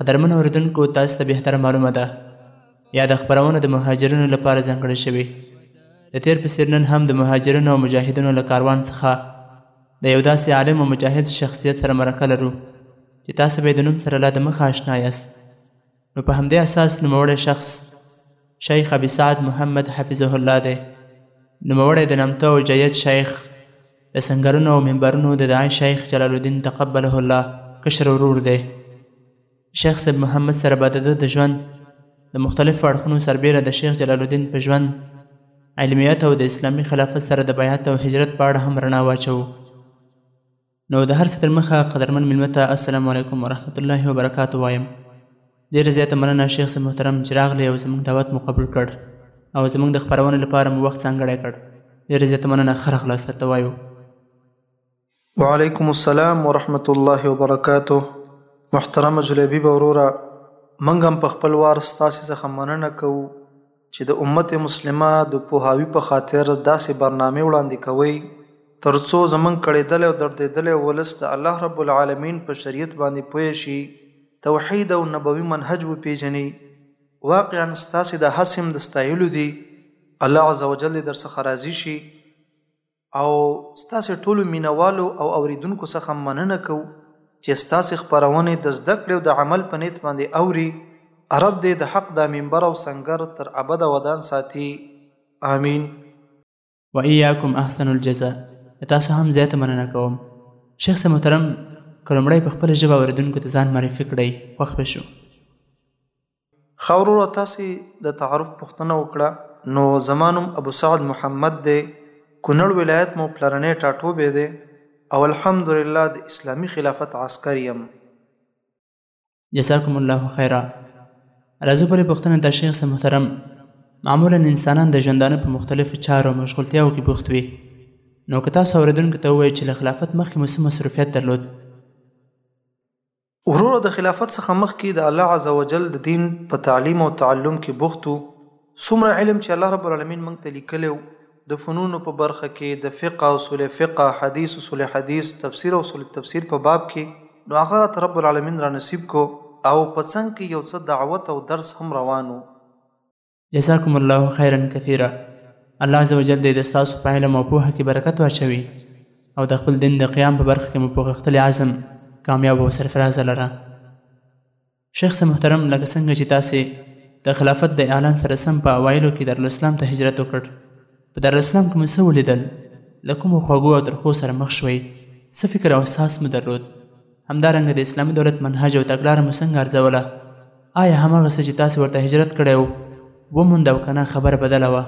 قدرمن اوریدونکو تاسو ته بهتره معلومه ده یا د خبرونه د مهاجرینو لپاره ځانګړې شوې د تیر په څیر نن هم د مهاجرینو او مجاهدینو له کاروان څخه د یو داسې عالم او مجاهد شخصیت سره مرکه لرو چې تاسو به د نوم سره لا د مخه آشنا یاست نو په همدې اساس نوموړی شخص شیخ ابي سعد محمد حفظه الله دی. نوموړی د نامتو او جید شیخ، د سنګرونو او منبرونو د داعي شیخ جلال الدین تقبله الله کشر ورور دی. شیخ صاحب محمد سره به د ده د ژوند د مختلفو اړخونو سربېره د شیخ جلال الدین په ژوند، علمیت او د اسلامي خلافت سره د بیعت او هجرت په اړه هم رڼا واچوو. نو د هر څه تر مخه قدرمن ملمه ته السلام علیکم ورحمت الله وبرکاته وایم ډیره زیاته مننه شیخ صاحب محترم چې راغلی او زموږ دعوت مو قبول کړ او زموږ د خپرونې لپاره مو وخت ځانګړی کړ ډیره زیاته مننه ښه راغلاست درته وایو وعلیکم السلام ورحمت الله وبرکاته محترمه جلیبی به وروره موږ هم په خپل وار ستاسې څخه مننه کوو چې د امت مسلمه د پوهاوي په خاطر داسې برنامې وړاندې کوئ تر څو زمونږ کړېدلی او دردېدلی ولس د الله رب العالمين په شريعت باندې پوه شي، توحيد او نبوي منهج وپېژني. واقعا ستاسې دا هڅې هم د ستايلو دي. الله عزوجل دې درڅخه راضي شي. او ستاسې ټولو مینوالو او اوریدونکو څخه مننه کوو چې ستاسې خپرونې د زده کړې او د عمل په نیت باندې اوري رب دې د حق دا منبر او سنګر تر ابده ودان ساتي آمین. وایاکم احسنو الجزا له تاسو هم زیاته مننه کوم شیخ محترم که لومړی په خپله ژبه اوریدونکو ته ځان معرفي کړئ خوښ به شو. ښه وروره تاسو د تعارف پوښتنه وکړه نو زما نوم ابو سعد محمد دی کونړ ولایت مو پلرنی ټاټوبی دی او الحمدلله د اسلامی خلافت عسکر یم. جزاکم الله خیرا راځو بله پوښتنه ده شیخ صاحب محترم معمولا انسانان د ژوندانه په مختلفو چارو او مشغولتیاوو کې بوخت وي نو که تاسو اوریدونکو ته ووایئ چې له خلافت مخکې مو څه مصروفیت درلود؟ وروره د خلافت څخه مخکي د الله عزوجل د دين په تعليم او تعلم کي بوخت وو څومره علم چي الله رب العالمين موږ ته ليکلی وو د فنونو په برخه کي د فقه او اصول فقه حديث اصول حديث تفسير او اصول تفسير په باب کي نو هغه راته رب العالمين رانصيب کو او په څنګ کي يو څه دعوت او درس هم روان وو. جزاکم الله خیرا کثیرا الله عز وجل دې د ستاسو په علم او پوهه کې برکت واچوي او د خپل دین د قیام په برخه کې مو په غښتلي عزم کامیاب او سرفرازه لره شیخ صاحب محترم لکه څنګه چې تاسې د خلافت د اعلان سره سم په اوایلو کې دارالاسلام ته هجرت وکړ په دارالاسلام کې مو څه ولیدل له کومو خوږو او ترخو سره مخ شوئ څه فکر او احساس مو درلود همدارنګه د اسلامي دولت منهج او تګلاره مو څنګه ارزوله؟ آیا هماغه څه چې تاسې ورته هجرت کړی و، وموند او که نه خبره بدله وه؟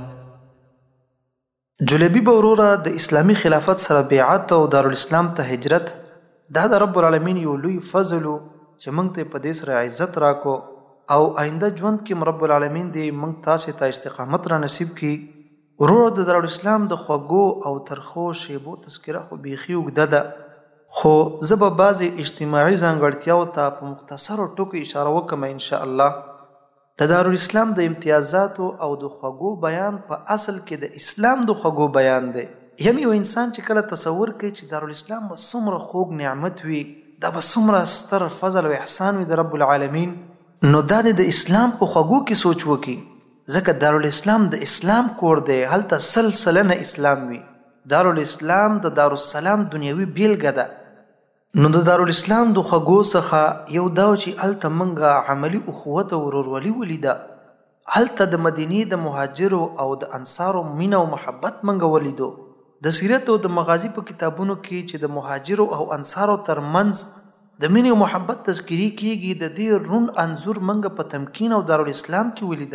جلیبي به وروره د اسلامي خلافت سره بیعت او دارالاسلام ته هجرت دا د رب العالمین یو لوی فضل و چې موږ ته یې په دې سره عزت راکړ او آینده ژوند کې هم رب العالمین دې موږ تاسې ته استقامت رانصیب کړي. وروره د دارالاسلام د خوږو او ترخو شېبو تذکره خو بېخي اوږده ده، خو زه به بعضې اجتماعي ځانګړتیاوو ته په مختصرو ټکو اشاره وکړم ان شاء الله. د دارالاسلام د امتیازاتو او د خوږو بیان په اصل کې د اسلام د خوږو بیان دی. یعنې یو انسان چې کله تصور کوي چې دارالاسلام به څومره خوږ نعمت وي، دا به څومره ستر فضل او احسان وي د رب العالمین، نو دا دې د اسلام په خوږو کې سوچ وکړي ځکه دارالاسلام د اسلام کور دی، هلته سل سلنه اسلام وي. دارالاسلام د دارالسلام دنیوي بېلګه ده. نو د دارالاسلام د خوږو څخه یو دا و چې هلته موږ عملي اخوت او ورورولي ولیده. هلته د مدینې د مهاجرو او د انصارو مینه او محبت موږ ولیدو. د سیرت او د مغازي په کتابونو کې چې د مهاجرو او انصارو تر منځ، د مینې او محبت تذکرې کېږي، د دې روڼ انځور موږ په تمکین او دارالاسلام کې ولید،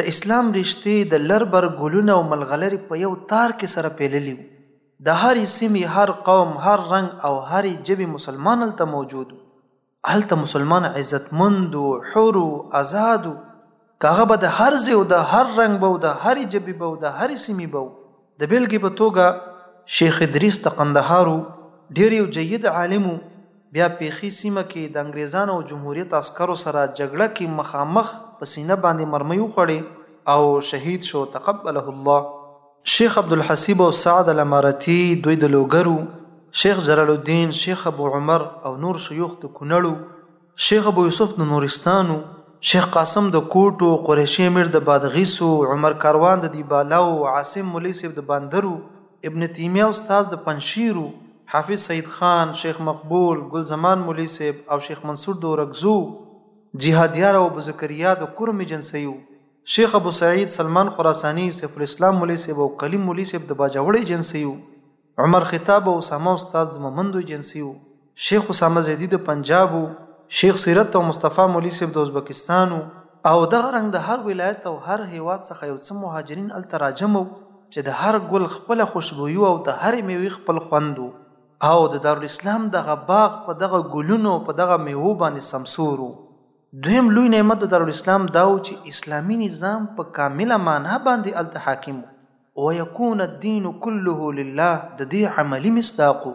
د اسلام رشتې د لر بر ګلونه او ملغلرې په یو تار کې سره پېللې وو، د هرې سیمې، هر قوم، هر رنګ او هرې ژبې مسلمان هلته موجود و، هلته مسلمان عزتمند و، حر و، ازاد و. که هغه به د هر ځای او د هر رنګ به او د هرې ژبې به او د هرې سیمې به و. د بېلګې په توګه شیخ ادریس د قندهار و، ډېر یو جید عالم و، بیا پېښي سیمه کې د انګریزانو او جمهوریت عسکرو سره جګړه کې مخامخ په سینه باندې مرمۍ وخوړې او شهید شو تقبله الله. شیخ عبدالحسیب او سعد الامارتي دوی د لوګر و، شیخ جلال الدین، شیخ ابو عمر او نور شیوخ د کونړ و، شیخ ابو یوسف د نورستان و، شیخ قاسم د کوټ و، قریشي امیر د بادغیس و، عمر کاروان د دیبالا و، عاصم ملي صیب د بندر و، ابن تیمیه استاد د پنجشیر و، حافظ سعید خان، شیخ مقبول، ګل زمان ملي صیب او شیخ منصور د اورکزو و، جهادیار او ابو زکریا د کرم ایجنسۍ و، شیخ ابو سعید، سلمان خراساني، سیف الاسلام ملي صیب او کلیم ملي صیب د باجوړ ایجنسۍ و. عمر خطاب او اسامه استاد د مومندو ایجنسي وو، شیخ اسامه زیدي د پنجاب وو، شیخ سیرت او مصطفی مولوي صیب د ازبکستان وو او دغه رنګ د هر ولایت او هر هیواد څخه یو څه مهاجرین هلته راجمع وو چې د هر ګل خپله خوشبويي وه او د هرې میوې خپل خوند وو او د دارالاسلام دغه باغ په دغه ګلونو او په دغه میوو باندې سمسور وو. دویم لوی نعمت د دارالاسلام دا وو چې اسلامي نظام په کامله مانا باندې هلته حاکم وو ويكون الدين كله لله د دې عملي مصداق و،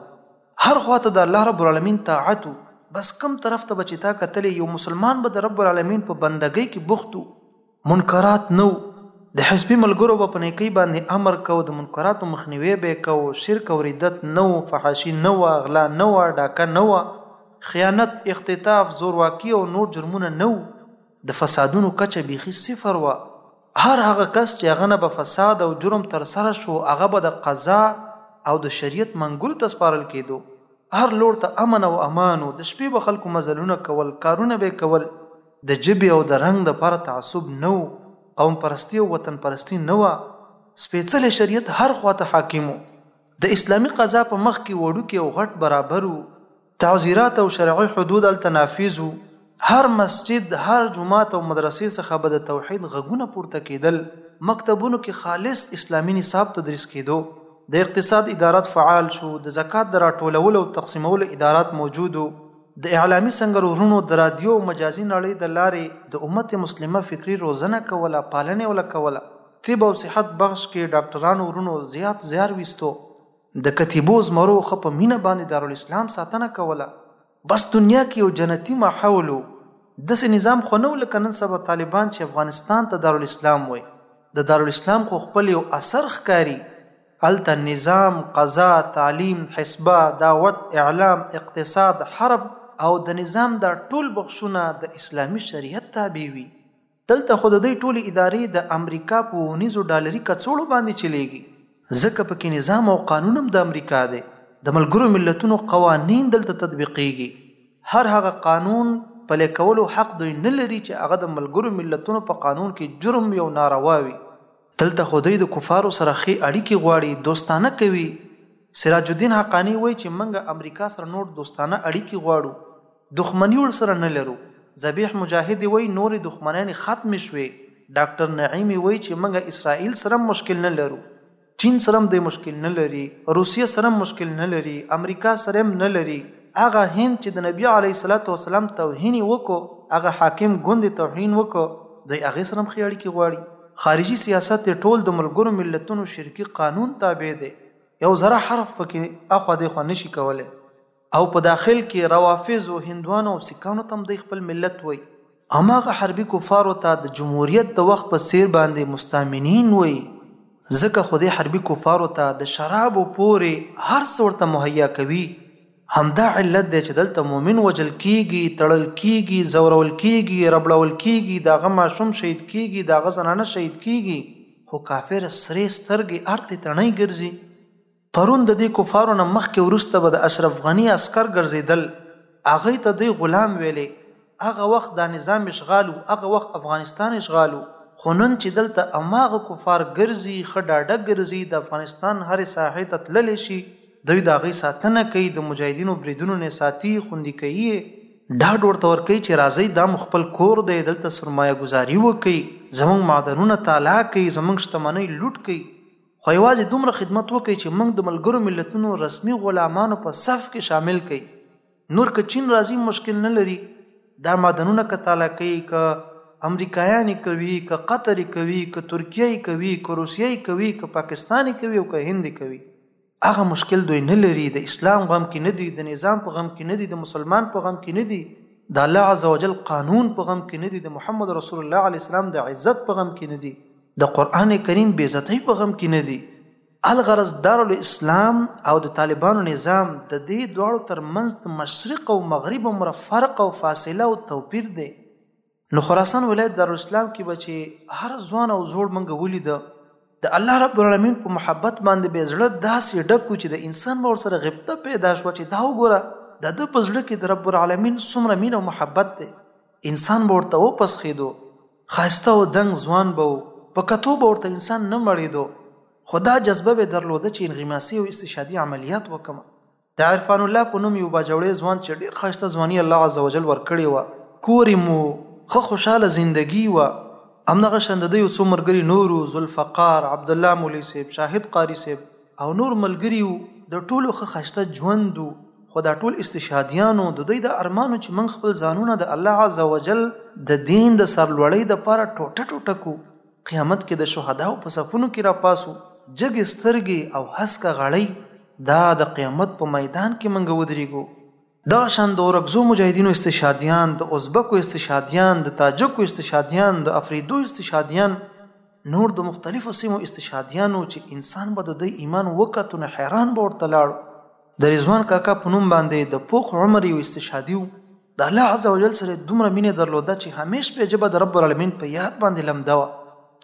هر خوا ته د الله رب العالمين طاعت و، بس کوم طرف ته به چې تا کتلې يو مسلمان به د رب العالمين په بندګۍ کې بوخت و، منکرات نه وو، د حزبي ملګرو به په نيکۍ باندې امر کاوه، د منکراتو مخنيوی به يې کاوه، شرک او ردت نه و، فحاشي نه وه، غلا نه وه، ډاکه نه وه، خيانت، اختطاف، زورواکي او نور جرمونه نه وو، د فسادونو کچه بيخي صفر وه. هر هغه کس چې هغه نه به فساد او جرم ترسره شو هغه به د قضا او د شریعت منګولو ته سپارل کیدو، هر لور ته امن او امان وو، د شپې به خلکو مزلونه کول، کارونه به یې کول، د ژبې او د رنګ لپاره تعصب نه وو، قوم پرستي او وطن پرستي نه وه، سپیڅلی شریعت هر خواته حاکم وو، د اسلامي قضا په مخ کې وړوکي او غټ برابر وو. تعزیرات او شرعی حدود هلته نافذ وو. هر مسجد، هر جومات او مدرسې څخه به د توحید غږونه پورته کیدل، مکتبونو کې خالص اسلامي نصاب تدریس کیدو، د اقتصاد ادارات فعال شو، د زکات د راټولولو او تقسیمولو ادارات موجود وو، د اعلامي سنګر وروڼو د رادیو او مجازي نړۍ د لارې د امت مسلمه فکري روزنه کوله، پالنه یې وله کوله، طب او صحت بخش کې ډاکټرانو وروڼو زیات زیار ویستو. د کتیبو زمرو ښه په مینه باندې دارالاسلام ساتنه کوله بس دنیا کې یو جنتي ماحول و داسې نظام خو نه و لکه نن سبا طالبان چې افغانستان ته دارالاسلام وایي د دارالاسلام خو خپل یو اثر ښکاري هلته نظام قضا تعلیم حسبه دعوت اعلام اقتصاد حرب او د نظام دا ټول بخشونه د اسلامي شریعت تابع وي. دلته خو د دوی ټولې ادارې د امریکا په اوونیزو ډالري کڅوړو باندې چلېږي. ځکه په کې نظام او قانون هم د امریکا دی. د ملګرو ملتونو قوانین دلته تطبیقېږي. هر هغه قانون پلی کولو حق دوی نه لري چې هغه د ملګرو ملتونو په قانون کې جرم یو ناروا وي. دلته خو دوی د کفارو سره ښې اړیکې غواړي، دوستانه کوي. سراج الدین حقاني وایي چې موږ امریکا سره نور دوستانه اړیکې غواړو. دښمني ورسره نه لرو. ذبیح مجاهد وایي، نورې دښمنانې ختمې شوې. ډاکټر نعیمي وایي چې موږ اسراییل سره هم مشکل نه لرو. چین سره هم دوی مشکل نه لري. روسیې سره هم مشکل نه لري. امریکا سره یې هم نه لري. هغه هند چې د نبي علیه الصلوة والسلام توهین یې وکړ، هغه حاکم ګوند یې توهین وکړ، دوی هغې سره هم ښې اړیکې غواړي. خارجي سیاست یې ټول د ملګرو ملتونو شرکي قانون تابع دی. یو ذره حرف پکې اخوا دیخوا نه شي کولی. او په داخل کې روافضو، هندوانو او سیکانو ته هم دی خپل ملت وایي. هماغه حربي کفارو ته د جمهوریت د وخت په څیر باندې مستامنین وایي، ځکه خو دی حربي کفارو ته د شرابو پورې هر څه ورته مهیا کوي، همدا علت دی چې دلته مومن وژل کیږي، تړل کیږي، ځورول کیږي، ربړول کیږي، د هغه ماشوم شهید کیږي، د هغه زنانه شهید کیږي، خو کافر سرې سترګې ارتې تڼۍ ګرځي. پرون د دې کفارو نه مخکې وروسته به د اشرف غني عسکر ګرځېدل، هغوی ته دوی غلام ویلې، هغه وخت دا نظام اشغال و، هغه وخت افغانستان اشغال و، خو نن چې دلته هماغه کفار ګرځي، ښه ډاډه ګرځي، د افغانستان هرې ساحې ته تللی شي، دوی د هغوی ساتنه کوي، د مجاهدینو بریدونو نه ساتي، خوندي کوي یې، ډاډ ورته ورکوي چې راځئ دا مو خپل کور دی، دلته سرمایه ګذاري وکړئ، زموږ معدنونه تالا کړئ، زموږ شتمنۍ لوټ کړئ، خو یوازې دومره خدمت وکړئ چې موږ د ملګرو ملتونو رسمي غلامانو په صف کې شامل کړئ نور که چین راځي مشکل نه لري دا معدنونه که تالا کوي که امریکایان کوي که قطر کوي که ترکیه کوي که روسیه کوي که پاکستان کوي او که هند کوي هغه مشکل دوی نه لري د اسلام غم کې نه دي د نظام په غم کې نه دي د مسلمان په غم کې نه دي د الله عزوجل قانون په غم کې نه دي د محمد رسول الله علیه السلام د عزت په غم کې نه دي د قرآن کریم بیزتۍ په غم کې نه دي الغرض دارالاسلام او د طالبانو نظام د دې دواړو تر منځ د مشرق او مغرب عمره فرق او فاصله او توپیر دی نو خراسان ولایت دارالاسلام کې به چې هر ځوان او زوړ منګه ولیده د الله رب العالمین په محبت باندې به زړه داسې ډکو چې د انسان به ورسره غبطه پیدا شوه چې دا وګوره د ده په زړه کې د رب العالمین څومره مینه او محبت دی انسان به ورته وپسخېدو ښایسته او دنګ ځوان به و، په کتو به ورته انسان نه مړېدو، خو دا جذبه به یې درلوده چې انغماسي او استشهادي عملیات وکړم. د عرفان الله په نوم یو باجوړی ځوان چې ډېر ښایسته ځواني الله عز وجل ورکړې وه، کور یې مو و، ښه خوشاله زندګي وه، همدغه شان د ده یو څو ملګري نور و، ذوالفقار، عبدالله مولوي صیب، شاهد قاري صیب، او نور ملګري وو د ټولو ښه ښايسته ژوند وو خو دا ټول استشهاديان وو د دوی دا ارمان وو چې موږ خپل ځانونه د الله عزوجل د دين د سرلوړۍ لپاره ټوټه ټوټه کړو قيامت کې د شهداوو په صفونو کې راپاڅو جګې سترګې او هسکه غړۍ دا د قيامت په ميدان کې موږ ودريږو. دغه شان د اورکزو مجاهدینو استشهادیان، د ازبکو استشهادیان، د تاجکو استشهادیان، د افریدو استشهادیان، نور د مختلفو سیمو استشهادیان وو چې انسان به د دوی ایمان وکتو نو حیران به ورته لاړ. د رضوان کاکا په نوم باندې د پوخ عمر یو استشهادي و، د الله عزوجل سره یې دومره مینه درلوده چې همیش به یې ژبه د رب العالمین په یاد باندې لمده وه.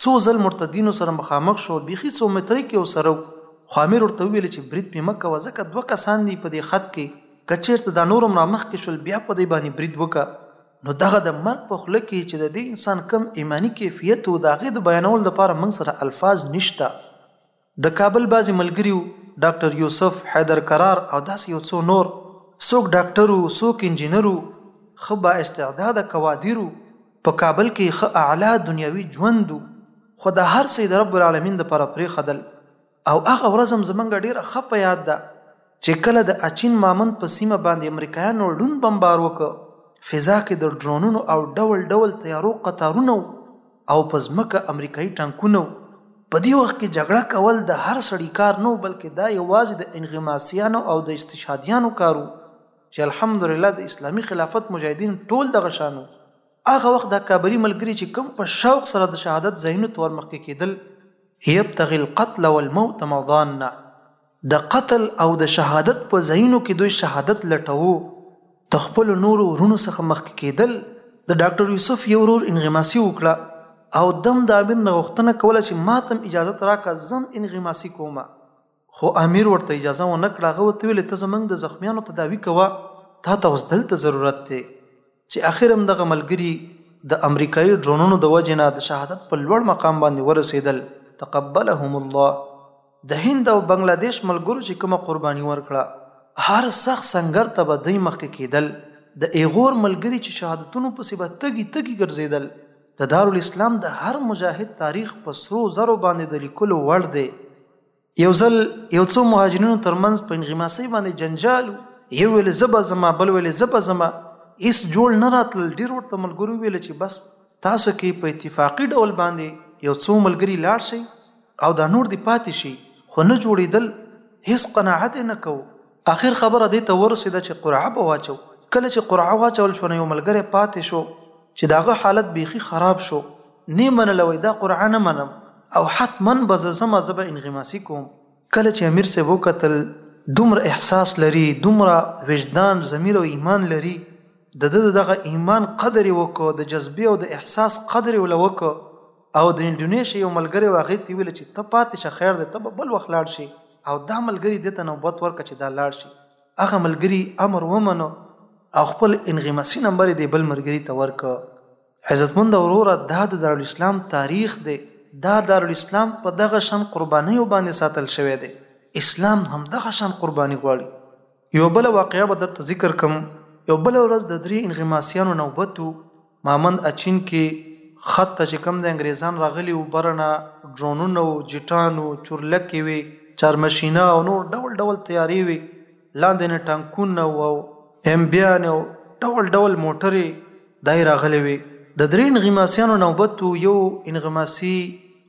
څو ځل مرتدینو سره مخامخ شو بیخي څو مترۍ کې ورسره و خو امیر ورته وویل چې برید پې مه کوه ځکه دوه کسان دي په دې خط کې که چېرته دا نور هم رامخکې شول بیا په دوی باندې برید وکړه نو دغه د مرګ په خوله کې چې د دې انسان کوم ایماني کیفیت و د هغې د بیانولو لپاره موږ سره الفاظ نشته. د کابل بعضې ملګريو ډاکټر يوسف، حيدر کرار او داسې يو څو نور، څوک ډاکټر وو، څوک انجينر وو، ښه با استعداده کوادر وو، په کابل کې يې ښه اعلی دنياوي ژوند وو، خو دا هر څه يې د رب العالمين لپاره پرېښدل او هغه ورځ هم زموږ ډېره ښه په ياد ده، چې کله د اچین مامند په سیمه باندې امریکایانو ړوند بمبار وکړ فضا کې د ډرونونو او ډول ډول تیارو قطارونه او په ځمکه امریکایي ټانکونه په دې وخت کې جګړه کول د هر سړي کار نه بلکې دا یوازې د انغماسیانو او د استشهادیانو کارو چې الحمدلله د اسلامي خلافت مجاهدین ټول دغه شانو هغه وخت دا کابلی ملګری چې کوم په شوق سره د شهادت ځایونو تور مخکې کېدل یبتغي القتل والموت مضانا د قتل او د شهادت په ځایونو کې دوی شهادت لټوو، د خپلو نورو وروڼو څخه مخکې کېدل، د ډاکټر یوسف یو ورور انغماسي وکړه او دم د امیر نه غوښتنه کوله چې ماته هم اجازت راکړه زم انغماسي کوم، خو امیر ورته اجازه ونه کړه، هغه ورته ویل ته زموږ د زخمیانو تداوي کوه، تاته اوس دلته ضرورت دی، چې اخر هم دغه ملګري د امریکایي ډرونونو د وجې نه د شهادت په لوړ مقام باندې ورسېدل، تقبلهم الله. د هند او بنګله دېش ملګرو چې کومه قرباني ورکړه، هر سخت سنګر ته به دوی مخکې کېدل، د اېغور ملګري چې شهادتونو پسې به تږي تږي ګرځېدل، د دارالاسلام د هر مجاهد تاریخ په سرو زرو باندې د لیکلو وړ دی. یو ځل یو څو مهاجرینو تر منځ په انغماسۍ باندې جنجال و، یو ویل زه به ځمه، بل ویل زه به ځمه، هېڅ جوړ نه راتلل، ډېرو ورته ملګرو وویل چې بس تاسو که په اتفاقي ډول باندې یو څو ملګري لاړ شئ، او دا نور دې پاتې شي خو نه جوړېدل، هېڅ قناعت یې نه کوو. اخر خبره دې ته ورسېده چې قرعه به واچوو، کله چې قرعه واچول شوه نو یو ملګری پاتې شو چې د هغه حالت بیخي خراب شو، نې منله وایي دا قرعه نه منم او حتماً به زه ځمه زه به انغماسي کوم. کله چې امیر صاحب وکتل دومره احساس لري، دومره وجدان، ضمیر او ایمان لري، د ده د دغه ایمان قدر یې وکړ، د جذبې او د احساس قدر یې له وکړ، او د انډونیشیا یو ملګری و هغې ته ویل چې ته پاتې شه خیر دی ته به بل وخت لاړ شي او دا ملګری دې ته نوبت ورکړه چې دا لاړ شي هغه ملګری امر ومنو او خپل انغمسي نمبر یې د بل ملګري ته ورکړ عزتمند وروره دا د دارالاسلام تاریخ دی دا دارالاسلام په دغه شان قربانیو باندې ساتل شوی دی اسلام هم دغه شان قرباني غواړي یوه بله واقعه به درته ذکر کړم، یوه بله ورځ د درې انغماسیانو نوبت و، مامند اچین کې خط ته چې کوم دی انګریزان راغلي وو، بره نه ډرونونه وو، جیټان وو، چورلکې وې، چارمشینه او نور ډول ډول طیارې وې، لاندې نه ټانکونه وو او امبیانې او ډول ډول موټرې دای راغلې وې، د درې انغماسیانو نوبت و، یو انغماسي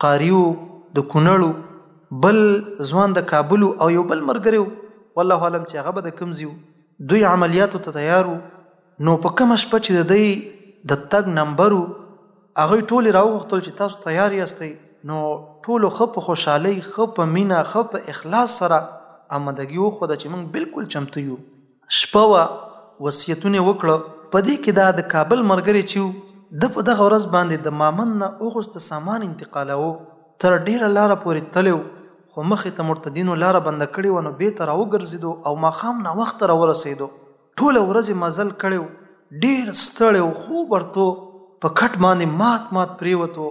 قاري و، د کونړ و. بل ځوان د کابل او یو بل مرګری و والله علم چې هغه به د کوم ځای و دوی عملیاتو ته تیار و نو په کومه شپه چې د دوی د تګ نمبر و هغوی ټولې راوغوښتل چې تاسو تیار یاستئ نو ټولو ښه په خوشحالۍ ښه په مینه ښه په اخلاص سره امدګي وښوده چې موږ بلکل چمتو یو. شپه وه وصیتونه یې وکړه په دې کې دا د کابل ملګری چې و ده په دغه ورځ باندې د مامند نه اوغوز ته سامان انتقالاوه تر ډېره لاره پورې تللی و خو مخې ته مرتدینو لاره بنده کړې وه نو بېته راوګرځېدو او ماښام ناوخته راورسېدو ټوله ورځ یې مزل کړی و ډېر ستړی و خوب ورته په کټ باندې مات مات پرېوت و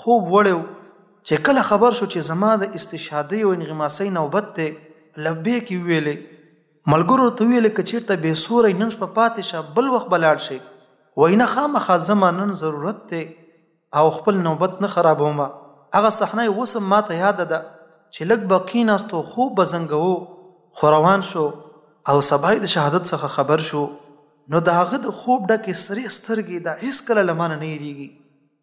خوب وړی و چې کله خبر شو چې زما د استشهادۍ او انغماسۍ نوبت دی لبیک یې وویلې. ملګرو ورته وویل، که چېرته بې سوری نن شپه پاتې شه، بل وخت به لاړ شې، وایي نه خامخا ځم، نن ضرورت دی او خپل نوبت نه خرابوم. هغه صحنه یې اوس هم ماته یاده ده چې لږ به کېناست او خوب به زنګوو، خو روان شو او سبا یې د شهادت څخه خبر شو، نو د هغه د خوب ډکې سرې سترګې دا هېڅکله له مانه نه هېرېږي.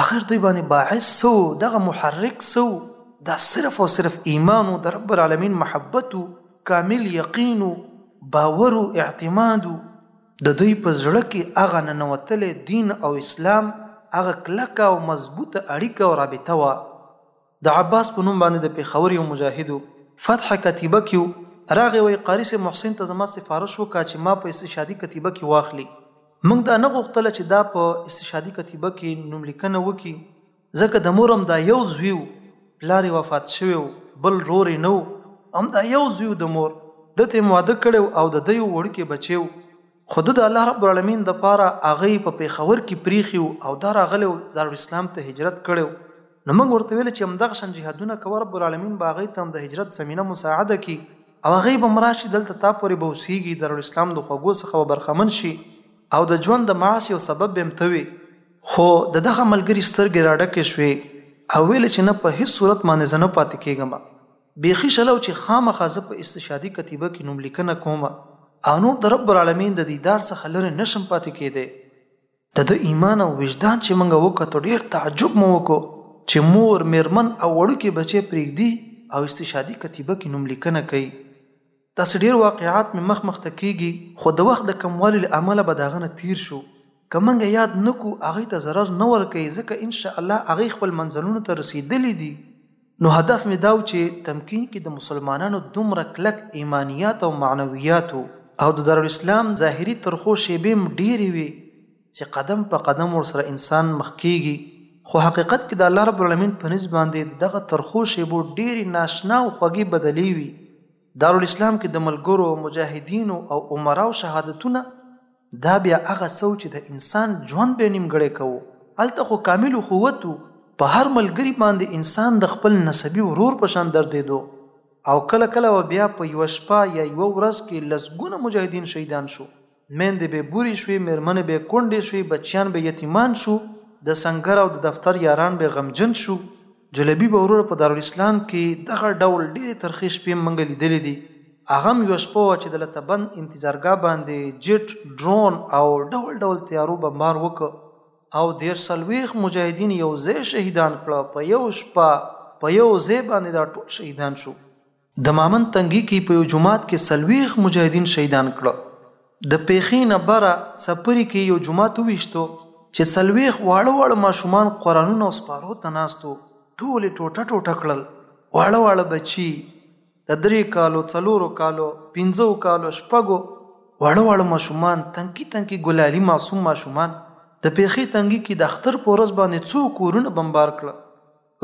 اخر دوی باندې باعث څه و، دغه محرک څه و؟ دا صرف او صرف ایمان و، د رب العالمین محبت و، کامل یقین و، باور و، اعتماد و. د دوی په زړه کې هغه ننوتلی دین او اسلام، هغه کلکه او مضبوطه اړیکه او رابطه وه. د عباس په نوم باندې د پېښور يو مجاهد و، فتح کتيبه کې و، راغی وايي قاري صاحب محسن ته زما سفارش وکړه چې ما په استشهادي کتيبه کې واخلي. موږ دا نه غوښتله چې دا په استشهادي کتيبه کې نومليکنه وکړي، ځکه د مور همدا يو زوی و، پلار يې وفات شوی و، بل ورور يې نه و، همدا يو زوی و د مور، ده ته يې هم واده کړی و او د ده يو وړوکی بچی و، خو ده د الله رب العالمين دپاره هغه په پېښور کي پرېښي وو او دا راغلی وو دارالاسلام ته هجرت کړی وو نو موږ ورته ويل چي همدغه شان جهادونه کوه رب العالمين به هغه ته هم د هجرت زمينه مساعده کړي او هغه به هم راشي دلته تا پوري به اوسېږي دارالاسلام د خوږو څخه به برخمن شي او د ژوند د معاش يو سبب به هم ته وې. خو ددغه ملګري سترګي راډکي شوې او ويل يې چي نه په هيڅ صورت باندي زه نه پاتي کېږم. بیخی شله او چی خامخا زه په استشهادی کتیبه کی نوم لیکنه کوم او نور د رب العالمین د دیدار څخه لری نشم پاتی کیدای. د ده ایمان او وجدان چی موږ وکتو ډیر تعجب مو وکړو چی مور، میرمن او وړوکی بچی پریږدی او استشهادی کتیبه کی نوم لیکنه کوي. داسې ډېر واقعات مې مخ مخ ته کېږي، خو د وخت د کموالي له امله به د هغه نه تېر شو. که موږ یاد نه کړو، هغوی ته ضرر نه ورکوي، ځکه ان شاء الله هغوی خپل منزلونو ته رسېدلي دي. نو هدف مې دا و چې تمکین کې د مسلمانانو دومره کلک ایمانیات او معنویات و. او د دارالاسلام ظاهري ترخو شېبې هم ډېرې وې. چې قدم په قدم ورسره انسان مخ کېږي، خو حقیقت کې د الله رب العالمین په نزد باندې د دغه ترخو شېبو ډېرې ناشنا او خوږې بدلې وي. دارالاسلام کې د ملګرو، مجاهدینو او امراو شهادتونه دا بیا هغه څه و چې د انسان ژوند به یې نیمګړی کاوه، هلته خو کامل اخوت و، په هر ملګري باندې انسان د خپل نسبي ورور په شان دردېدو او کله کله به بیا په یوه شپه یا یوه ورځ کې لسګونه مجاهدین شهیدان شو. میندې بې بورې شوې، مېرمنې بې کونډې شوې، بچیان بې یتیمان شو، د سنګر او د دفتر یاران بې غمجن شو. جلبي به وروره په دارالاسلام کې دغه ډول ډېرې ترخې شپې موږ لیدلې دي، هغه هم یوه شپه وه چې د لته بند انتظارګاه باندې جیټ، ډرون او ډول ډول طیارو بمبار وکړ او دېرش څلوېښت مجاهدین یو ځای شهیدان کړه، په یو شپه په یو ځای باندې دا ټول شهیدان شو. د مامند تنګي کې په یو جومات کې څلوېښت مجاهدین شهیدان کړ د پېښې نه بره څپري کې یو جومات وویشتو چې څلوېښت واړه واړه ماشومان قرانونه او سپارو ته ناستو ټول ټوټه ټوټه کړل واړه واړه بچي د درې کالو څلورو کالو پنځو کالو شپږو واړه واړه ماشومان تنکی تنکی ګلالي معصوم ماشومان د پیخي تنګي کې د اختر په ورځ باندې څو کورونه بمبار کړل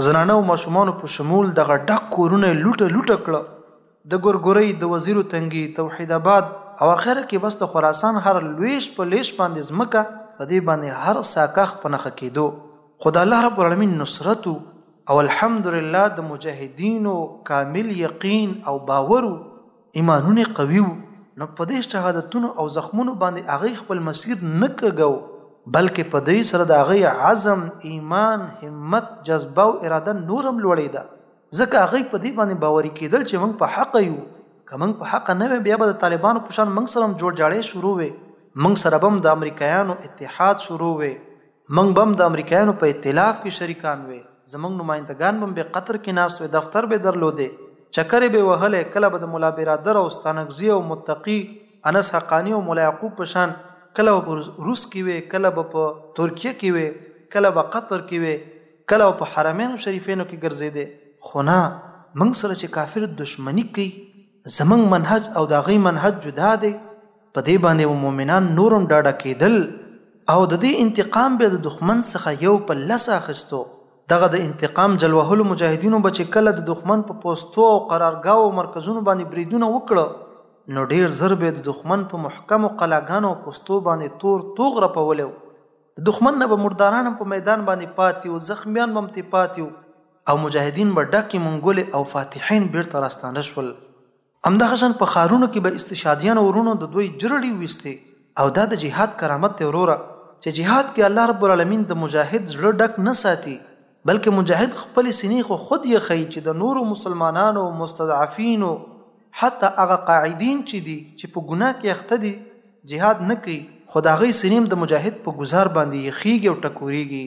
زنانه او ماشومانو په شمول دغه ډک کورونه یې لوټه لوټه کړه، د ګورګورۍ، د وزیرو تنګي، توحید اباد او اخره کې بس د خراسان هر لوېشت په لېشت باندې ځمکه، په دې باندې هر ساکښ په نښه کېدو، خو د الله رب العالمین نصرت و او الحمدلله د مجاهدینو کامل یقین او باور و، ایمانونه یې قوي وو، نو په دې شهادتونو او زخمونو باندې هغوی خپل مسیر نه کږاوه، بلکې په دوی سره د هغوی عزم، ایمان، همت، جذبه او اراده نور هم لوړېده، ځکه هغوی په دې باندې باوري کېدل چې موږ په حقه یو، که موږ په حقه نه وای بیا به د طالبانو په شان موږ سره هم جوړجاړی شروع وای، موږ سره به هم د امریکایانو اتحاد شروع وای. موږ به هم د امریکایانو په ائتلاف کې شریکان وې، زموږ نمایندګان به هم بې قطر کې ناست وې، دفتر به یې درلودې، چکر یې به وهلی، کله به د ملا برادر او ستانکزي او متقي انس حقاني او ملا یعقوب په شان، کله به په روس کې وې، کله به په ترکیه کې وې، کله به قطر کې وې، کله به په حرمینو شریفینو کې ګرځېدې، خو نه، موږ سره چې کافر دښمني کوي، زمونږ منهج او د هغوی منهج جدا دی، په دې باندې به مؤمنان نور هم ډاډه کېدل او د دې انتقام به د دښمن څخه یو په لس اخیستو، دغه د انتقام جلوهلو مجاهدینو به چې کله د دښمن په پوستو او قرارګاوو او مرکزونو باندې بریدونه وکړه نو ډېر زر به یې د دښمن په محکمو قلاګانو او پوستو باندې تور توغ رپولی وو، د دښمن نه به مرداران هم په میدان باندې پاتې وو، زخمیان به هم ترې پاتې وو. او مجاهدین به ډکې منګولې او فاتحین بیرته راستانه شول. همدغه شان په ښارونو کې به استشهادیانو وروڼو د دوی جرړې ویستې او دا د جهاد کرامت دی وروره چې جهاد کې الله رب العالمین د مجاهد زړه ډک نه ساتي بلکې مجاهد خپلې سینې خو خود یخوي چې د نورو مسلمانانو او مستضعفینو حتی هغه قاعدین چې دي چې په ګناه کې اخته دي جهاد نه کوي خو د هغوی سینې هم د مجاهد په ګوزار باندې یخیږي او ټکوریږي.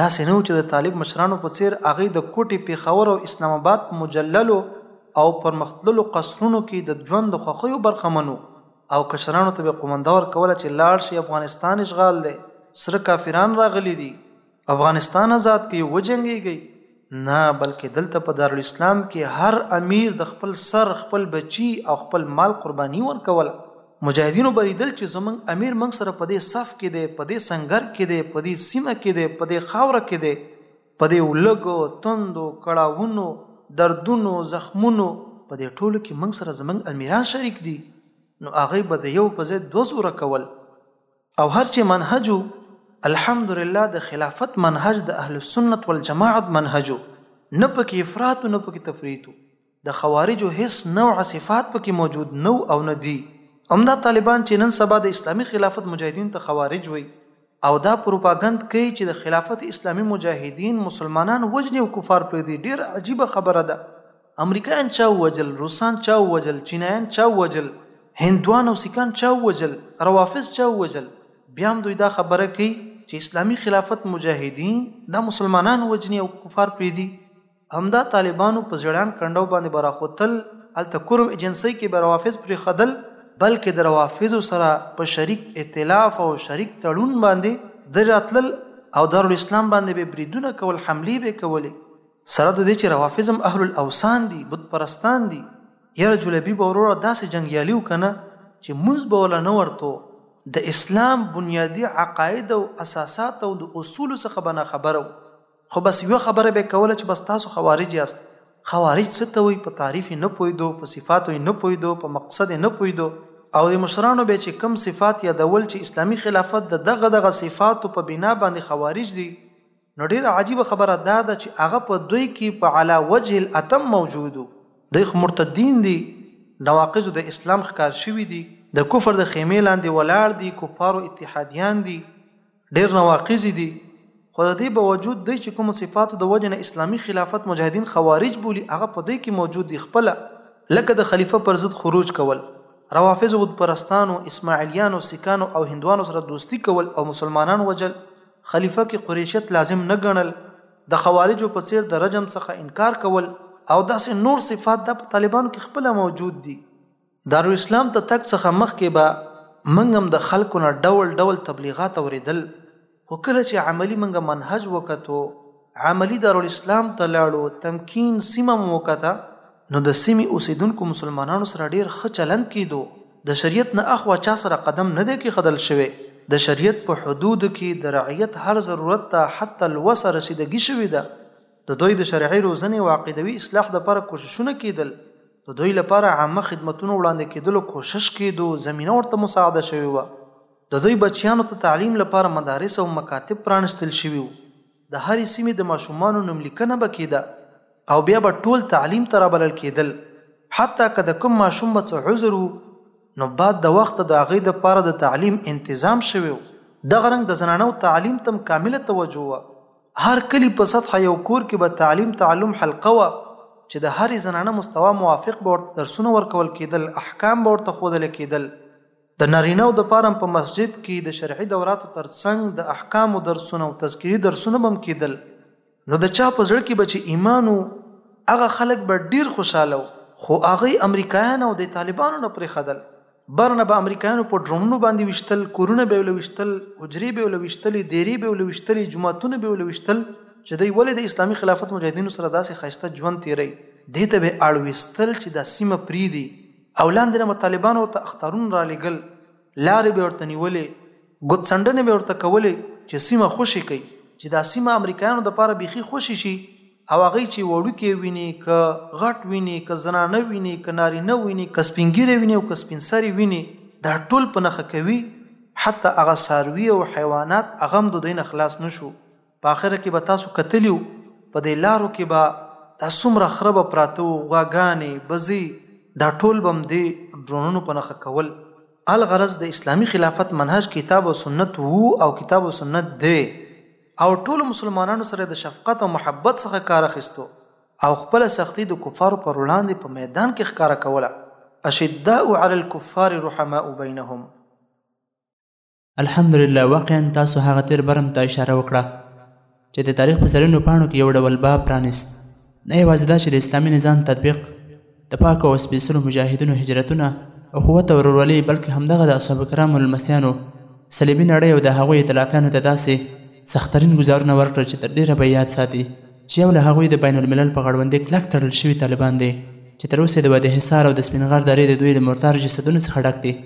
داسې نه و چې د طالب مشرانو په څېر هغوی د کوټې، پېښور او اسلام اباد په مجللو او پرمختللو قصرونو کې د ژوند د خوښیو برخمن وو او کشرانو ته به یې قومنده ورکوله چې لاړ شئ افغانستان اشغال دی، سره کافران راغلي دي، افغانستان ازاد کړئ، وجنګېږئ. نه بلکه دلته په دارالاسلام کې هر امیر د خپل سر، خپل بچي او خپل مال قرباني ورکوله. مجاهدینو به لیدل چې زموږ امیر موږ سره په دې صف کې دی، په دې سنګر کې دی، په دې سیمه کې دی، په دې خاوره کې دی، په دې ولږو، تندو، کړاوونو، دردونو، زخمونو، په دې ټولو کې موږ سره زموږ امیران شریک دي، نو هغوی به د یو په ځای دوه زوره کول. او هر چه منهج وو الحمدلله د خلافت منهج د اهل السنت والجماعت منهج وو نه پکې افراط وو نه پکې تفریط وو د خوارجو هیڅ نوع صفات پکې موجود نه وو او نه دي هم دا طالبان چه نن سبا د اسلامي خلافت مجاهدینو ته خوارج وایي او دا پروپاګند کوي چه د خلافت اسلامي مجاهدین مسلمانان وژني او کفار پریږدي ډیره عجیبه خبره ده. امریکایان چا ووژل، روسان چا ووژل، چینایان چا ووژل، هندوان او سیکان چا ووژل، روافض چا ووژل، بیا هم دوی دا خبره کوي چې اسلامي خلافت مجاهدین دا مسلمانان وژني او کفار پریږدي، همدا طالبانو په ژړاند کنډو باندې به راخوتل، هلته کرم ایجنسۍ کې به روافض پریښودل، بلکې د روافضو سره په شریک ایتلاف او شریک تړون باندې دوی راتلل او دارالاسلام باندې به یې بریدونه کول، حملې به یې کولې. سره د دې چې روافضم اهل الاوثان دي بت پرستان دي یره جلبی به وروره داسې جنګیالی وکنه چې مونږ به ولا نه ورتو د اسلام بنیادی عقاید او اساسات او د اصول څخه به نه خبر وو خو بس یو خبره به کوله چې بس تاسو خوارج یاست خوارج څه ته وي په تعریف نه پویدو په صفات نه پویدو په مقصد نه پویدو او د مشرانو به چې کم صفات یادول چې اسلامی خلافت د دغه دغه صفاتو په بنا باندې خوارج دي نو ډېره عجیبه خبره دا ده چې هغه په دوی کې په علی وجه الاتم موجود وو. دوی خو مرتدین دي، نواقض د اسلام ښکار شوي دي، د کفر د خېمې لاندې ولاړ دي، کفارو اتحادیان دي، ډېر نواقض دي، خو د دې باوجود دوی چې کومو صفاتو د وجې نه اسلامي خلافت مجاهدین خوارج بولي هغه په دوی کې موجود دي خپله، لکه د خلیفه پر ضد خروج کول، روافضو، بت پرستانو، اسماعیلیانو، سیکانو او هندوانو سره دوستي کول او مسلمانان وژل، خلیفه کې قریشیت لازم نه ګڼل، د خوارجو په څېر د رجم څخه انکار کول او داسې نور صفات دا په طالبانو کې خپله موجود دي. دارالاسلام ته تګ څخه مخکې به موږ هم د خلکو نه ډول ډول تبلیغات اورېدل خو کله چې عملي موږ منهج وکتو، عملي دارالاسلام ته لاړو، تمکين سيمه مو وکته، نو د سيمې اوسېدونکو مسلمانانو سره ډېر ښه چلند کېدو، د شريعت نه اخوا چا سره قدم نه دی کېښدل شوی، د شريعت په حدودو کې د رعيت هر ضرورت ته حتی الوسع رسيدګي شوې ده، د دوی د شرعي روزنې او عقيدوي اصلاح لپاره کوششونه کېدل، د دوی لپاره عامه خدمتونو وړاندې کېدلو کوشش کېدو، زمينه ورته مساعده شوې وه، د دوی بچيانو ته تعليم لپاره مدارس او مکاتب پرانستل شوي وو. د هرې سیمې د ماشومانو نوملیکنه به کېده او بیا به ټول تعلیم ته رابلل کېدل، حتی که د کوم ماشوم به څه عذر و، نو بعد د وخته د هغه دپاره د تعلیم انتظام شوی و، دغه رنګ د زنانو تعلیم ته هم کامله توجه وه، هر کلي په سطحه یو کور کې به تعلیم تعلم حلقه وه، چې د هرې زنانه مستوا موافق به ورته درسونه ورکول کېدل، احکام به ورته ښودل کېدل. د نارینه و د پاره هم په مسجد کښې د شرعي دوراتو تر څنګ د احکامو درسونه او تذکري درسونه به هم کېدل نو د چا په زړه کښې به چې ایمان و هغه خلق به ډېر خوشحاله و خو هغوی امریکایان او دی طالبانو نه پرېښدل بر نه به امریکایانو په ډرونونو باندې ویشتل کورونه به یې له ویشتل حجرې به یې له ویشتلې دېرې به یې له ویشتلې جوماتونه به یې له ویشتل چې دی ولې د اسلامي خلافت مجاهدینو سره داسې ښایسته ژوند تېروي دې ته به یې اړ ویستل چې دا سیمه پرېږدي. او لاندې نه به طالبانو ورته اخطارونه رالېږل، لارې به یې ورته نیولې، ګوتڅنډنې به یې ورته کولې چې سیمه خوشې کړي، چې دا سیمه امریکایانو لپاره بیخي خوشې شي او هغوی چې وړوکی ویني، که غټ ویني، که زنانه ویني، که نارینه ویني، که سپین ږیری ویني او که سپین سری ویني، دا ټول په نښه کوي، حتی هغه څاروي او حیوانات، هغه هم د دوی نه خلاص نه شو. په اخره کې به تاسو کتلي وو، په دې لارو کې به دا څومره خره به پراته وو، غواګانې، بزې، دا ټول به هم دې ډرونونو په نښه کول. الغرض د اسلامي خلافت منهج کتاب او سنت وو او کتاب او سنت دی او ټولو مسلمانانو سره یې د شفقت او محبت څخه کار اخیستو او خپله سختي د کفارو پر وړاندې په میدان کې ښکاره کوله، اشداء علی الکفار رحماء بینهم. الحمدلله واقعا تاسو هغه تیر برم ته اشاره وکړه چې د تاریخ په زرینو پاڼو کې یو ډول باب پرانیست نه یوازې دا چې د اسلامي نظام تطبیق د پاکو او سپېڅلو مجاهدینو هجرتونه اخوت او ورورولي بلکې همدغه د اصحاب کرامو لمسیانو صلیبي نړۍ او د هغوی ایتلافیانو ته داسې سخترین ګزارونه ورکړل چې تر ډېره به یاد ساتي چې یو له هغوی د بین الملل په غړوندې کلک تړل شوي طالبان دی چې تر اوسه د وادي حصار او د سپینغر درې د دوی د مرتار جسدونو څخه ډک دي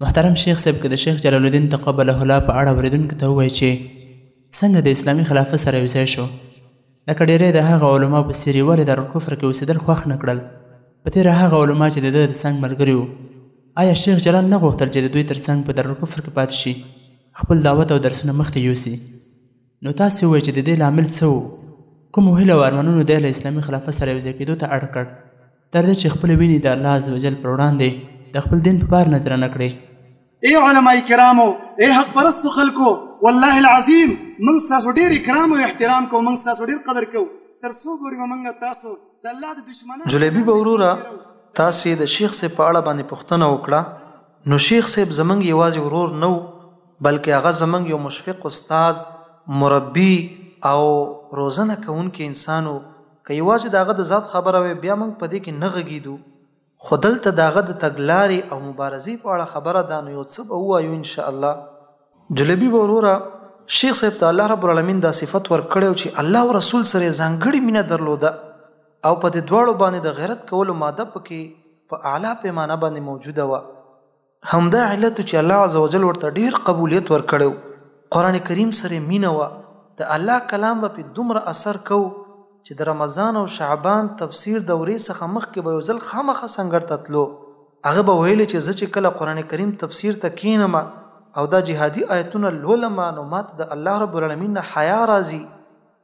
محترم شیخ صاحب که د شیخ جلال الدین تقبله الله په اړه اوریدونکو ته ووایئ چې څنګه د اسلامي خلافت سره یوځای شو لکه ډیری د هغه علماو په څیر یې ولې دارالکفر کې اوسیدل خوښ نه کړل په تیره هغه علما چې د ده د څنګ ملګري وو آیا شیخ جلال نه غوښتل چې د دوی تر څنګ په دارالکفر کې پاتې شي خپل دعوت او درسونه مخته یوسي نو تاسو ووایئ چې د دې لامل څه وو کومو هیلو او ارمانونو دی له اسلامي خلافت سره یوځای کېدو ته اړ کړ تر دې چې خپلې وینې د الله عزوجل پر وړاندې د خپل دین په بار نذر نه کړې. اې علماء کرامو، اې حق پرستو خلکو، والله العظیم موږ ستاسو ډېر اکرام او احترام کوو، موږ ستاسو ډېر قدر کوو، تر څو پورې به موږ تاسو د الله د دشمنانو له لاندې نه تېروو. تاسې د شیخ صیب په اړه باندې پوښتنه وکړه، نو شیخ صیب زموږ یوازې ورور نه و، بلکې هغه زموږ یو مشفق استاد، مربي او روزنه کوونکی انسان و، که یوازې د هغه د ذات خبره وای، بیا موږ په دې کې نه غږېدو، خو دلته د هغه د تګلارې او مبارزې په اړه خبره ده، نو یو څه به ووایو ان شاء الله. جلیبي وروره! شیخ صاحب ته الله رب العالمین دا صفت ورکړی و چې الله او رسول سره یې ځانګړې مینه درلوده او په دې دواړو باندې د غیرت کولو ماده په کې په اعلی پیمانه باندې موجوده وه، همدا علت و چې الله عزوجل ورته ډېر قبولیت ورکړی و، قرآن کریم سره یې مینه وه، د الله کلام به پرې دومره اثر کاو چې د رمضان او شعبان تفسیر دورې څخه مخکې به یو ځل خامخا سنګر ته تلو، هغه به ویل چې زه چې کله قرآن کریم تفسیر ته کېنم او دا جهادي آیتونه لولم نو ماته د الله رب العالمین نه حیا راځي.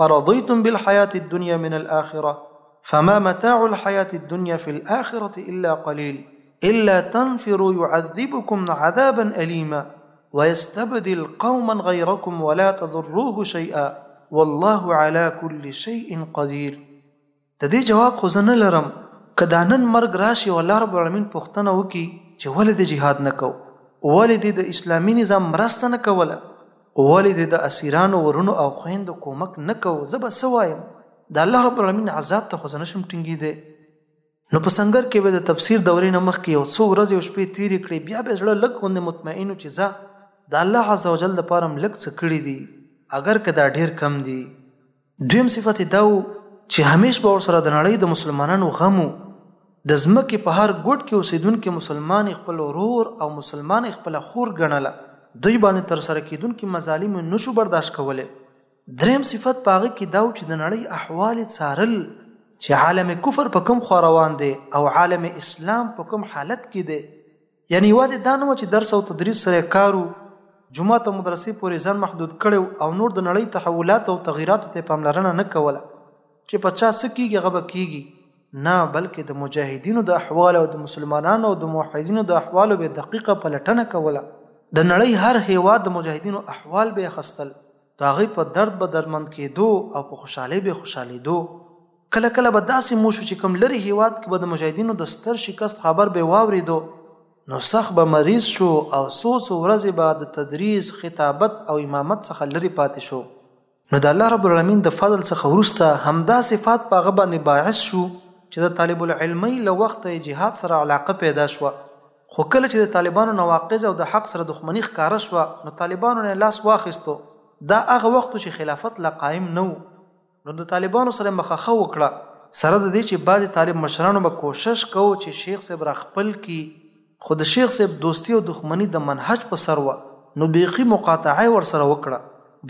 أرضيتم بالحياة الدنيا من الآخرة فما متاع الحياة الدنيا في الآخرة إلا قليل إلا تنفروا يعذبكم عذابا أليما ويستبدل قوما غيركم ولا تضروه شيئا والله على كل شيء قدير د دې جواب خو زه نه لرم، که دا نن مرګ راشي او الله رب العالمین پوښتنه وکړي چې ولې دې جهاد نه کاوه؟ ولې دې د اسلامي نظام مرسته نه کوله؟ ولې دې د اسیرانو ورونو او خویندو کومک نه کاوه؟ زه به څه وایم؟ د الله رب العالمین عذاب ته خو زه نشم ټینګیدای. نو په سنګر کې به د تفسیر دورې نه مخکې یو څو ورځې او شپې تیرې کړې، بیا به زړه لږ غوندې مطمئن و چې ځه د الله عزوجل لپاره هم لږ څه کړي دي، اګر که دا ډیر کم دي. دویم صفت یې دا و چې همیش به ورسره د نړۍ د مسلمانانو غم و. د ځمکې په هر ګوټ کې اوسېدونکي مسلمان یې خپل ورور او مسلمان یې خپله خور ګڼله. دوی باندې ترسره کېدونکي مظالم یې نه شو برداشت کولی. درېیم صفت په هغه کې دا و چې د نړۍ احوال یې څارل، چې عالم کفر په کوم خوا روان دی او عالم اسلام په کوم حالت کې دی، یعنې یوازې دا نه وه چې درس او تدریس سره یې کار و، جومات او مدرسې پورې یې ځان محدود کړی و او نور د نړۍ تحولاتو او تغیراتو ته یې پاملرنه نه کوله، چې په چا څه کېږي هغه به کېږي، نه بلکې د مجاهدینو د احوالو او د مسلمانانو او د موحدینو د احوالو به یې دقیقه پلټنه کوله، د نړۍ هر هېواد د مجاهدینو احوال به یې اخستل، د هغوی په درد به دردمند کېدو او په خوشحالۍ به یې خوشحالېدو. کله کله به داسې هم وشو چې کوم لرې هېواد کې به د مجاهدینو د ستر شکست خبر به واورېدو نو سخت به مریض شو او څو څو ورځې به د تدریس، خطابت او امامت څخه لرې پاتې شو. نو د الله رب العالمین د فضل څخه وروسته همدا صفات په هغه باندې باعث شو چې د طالب العلمۍ له وخته یې جهاد سره علاقه پیدا شوه، خو کله چې د طالبانو نواقض او د حق سره دښمني ښکاره شوه نو طالبانو نه یې لاس واخیستو، دا هغه وخت و چې خلافت لا قایم نه و. نو د طالبانو سره مخخه وکړه سره د دې چې بعضې طالب مشرانو به کوشش کوو چې شیخ صاحب را خپل کړي خو د شیخ صاحب دوستي او دښمني د منهج په سر وه نو بیخي مقاطعه یې ورسره وکړه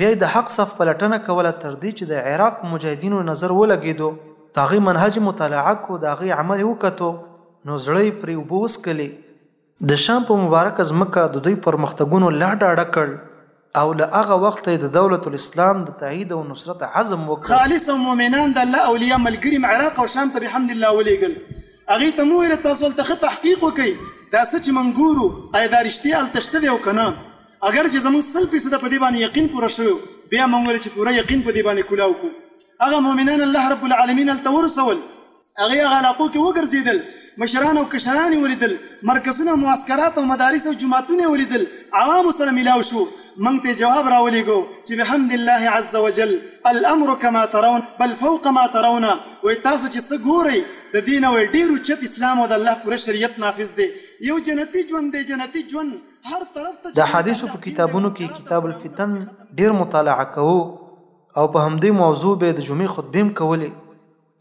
بیا یې د حق صف پلټنه کوله تر دې چې د عراق په مجاهدینو نظر ولګیدو د هغوی منهج یې مطالعه کړو د هغوی عمل یې وکتو نو زړه یې پرې اوبه وڅکلې. د شام په مبارکه ځمکه د دوی پرمختګونو لا ډاډه کړ او له هغه وخته یې د دولت الاسلام د تایید او نصرت عزم وکړ. خالص او مؤمنان د الله اولیاء ملګري م عراق او شام ته بحمد الله ولیږل. هغوی ته مه ویل تاسو هلته ښه تحقیق وکړئ دا څه چې موږ ګورو ایا دا رښتیا هلته شته دی او که نه؟ اګر چې زموږ سل فیصده په دې باندې یقین پوره شوی و بیا موږ ویل چې پوره یقین په دې باندې کولای وکړو. هغه مؤمنان الله رب العالمین هلته ورسول، هغوی هغه علاقو کې وګرځېدل، مشران او کشران یې ولیدل، مرکزونه او معسکرات او مدارس او جوماتونه یې ولیدل، عوامو سره ملاو شو، مونږ ته یې جواب راولېږو چې بحمد الله عز وجل الامر کما ترون بل فوق ما ترون، وایي تاسو چې څه ګورئ د دې نه وایي ډېر اوچت اسلام او د الله پوره شریعت نافذ دی، یو جنتي ژوند دی، جنتي ژوند، هر طرف ته چې د احادیثو په کتابونو کې کتاب الفتن ډېر مطالعه کوو. او په همدی موضوع به د جمعی خطبی هم کولی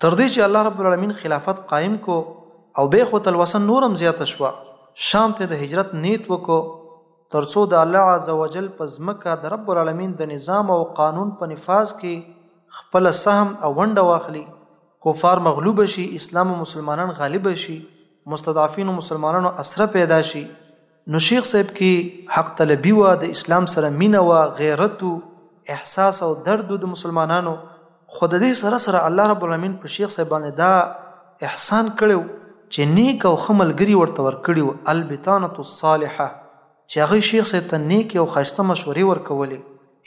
تر دی چی الله رب العالمین خلافت قایم کو او بیا خو تلوسه نور هم زیاته شوه شام ته د هجرت نیت وکړو تر څو د الله عزوجل په ځمکه د رب العالمین د نظام او قانون په نفاذ کی خپل سهم او ونډه واخلی کفار مغلوب شی اسلام او مسلمانان غالب شی مستضعفینو مسلمانانو اسره پیدا شی. نو شیخ صاحب کې حق طلبي وه، د اسلام سره مینه وه، غیرت و، احساس او درد و د مسلمانانو، خو د دې سره سره الله رب العالمین په شیخ صاحب باندې دا احسان کړی و چې نیک او ښه ملګري ورته ورکړي و، البطانة الصالحة، چې هغوی شیخ صاحب ته نیکې او ښایسته مشورې ورکولې.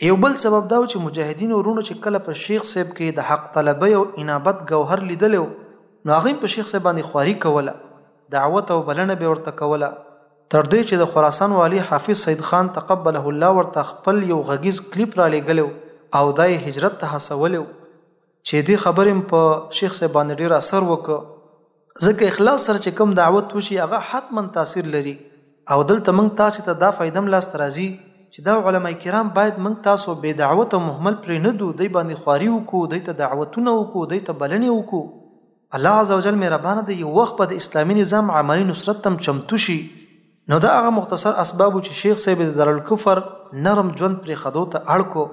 یو بل سبب دا و چې مجاهدینو وروڼو چې کله په شیخ صاحب کې د حق طلبۍ او انابت ګوهر لیدلی و، نو هغوی هم په شیخ صاحب باندې خواري کوله. دعوت او بلنه به ورته کوله. تر دې چې د خراسان والي حافظ سید خان تقبله الله ورته خپل یو غږیز کلیپ رالیږلی و او دا یې هجرت ته هڅولی و چې دې خبرې هم په شیخ صاحب باندې ډېر اثر وکړ. ځکه اخلاص سره چې کوم دعوت وشي هغه حتماً تاثیر لري او دلته موږ تاسې ته دا فایده هم لاسته راځي چې دا علماء کرام باید موږ تاسو بې دعوت او مهمل پرې نه ږدو دوی باندې خواري وکړو دوی ته دعوتونه وکړو دوی ته بلنې وکړو. الله عزوجل مهربانه دی یو وخت به د اسلامي نظام عملي نصرت ته هم چمتو شي نو دا هغه مختصر اسباب وو چې شیخ صاحب یې د دارالکفر نرم ژوند پرېښدو ته اړ کړو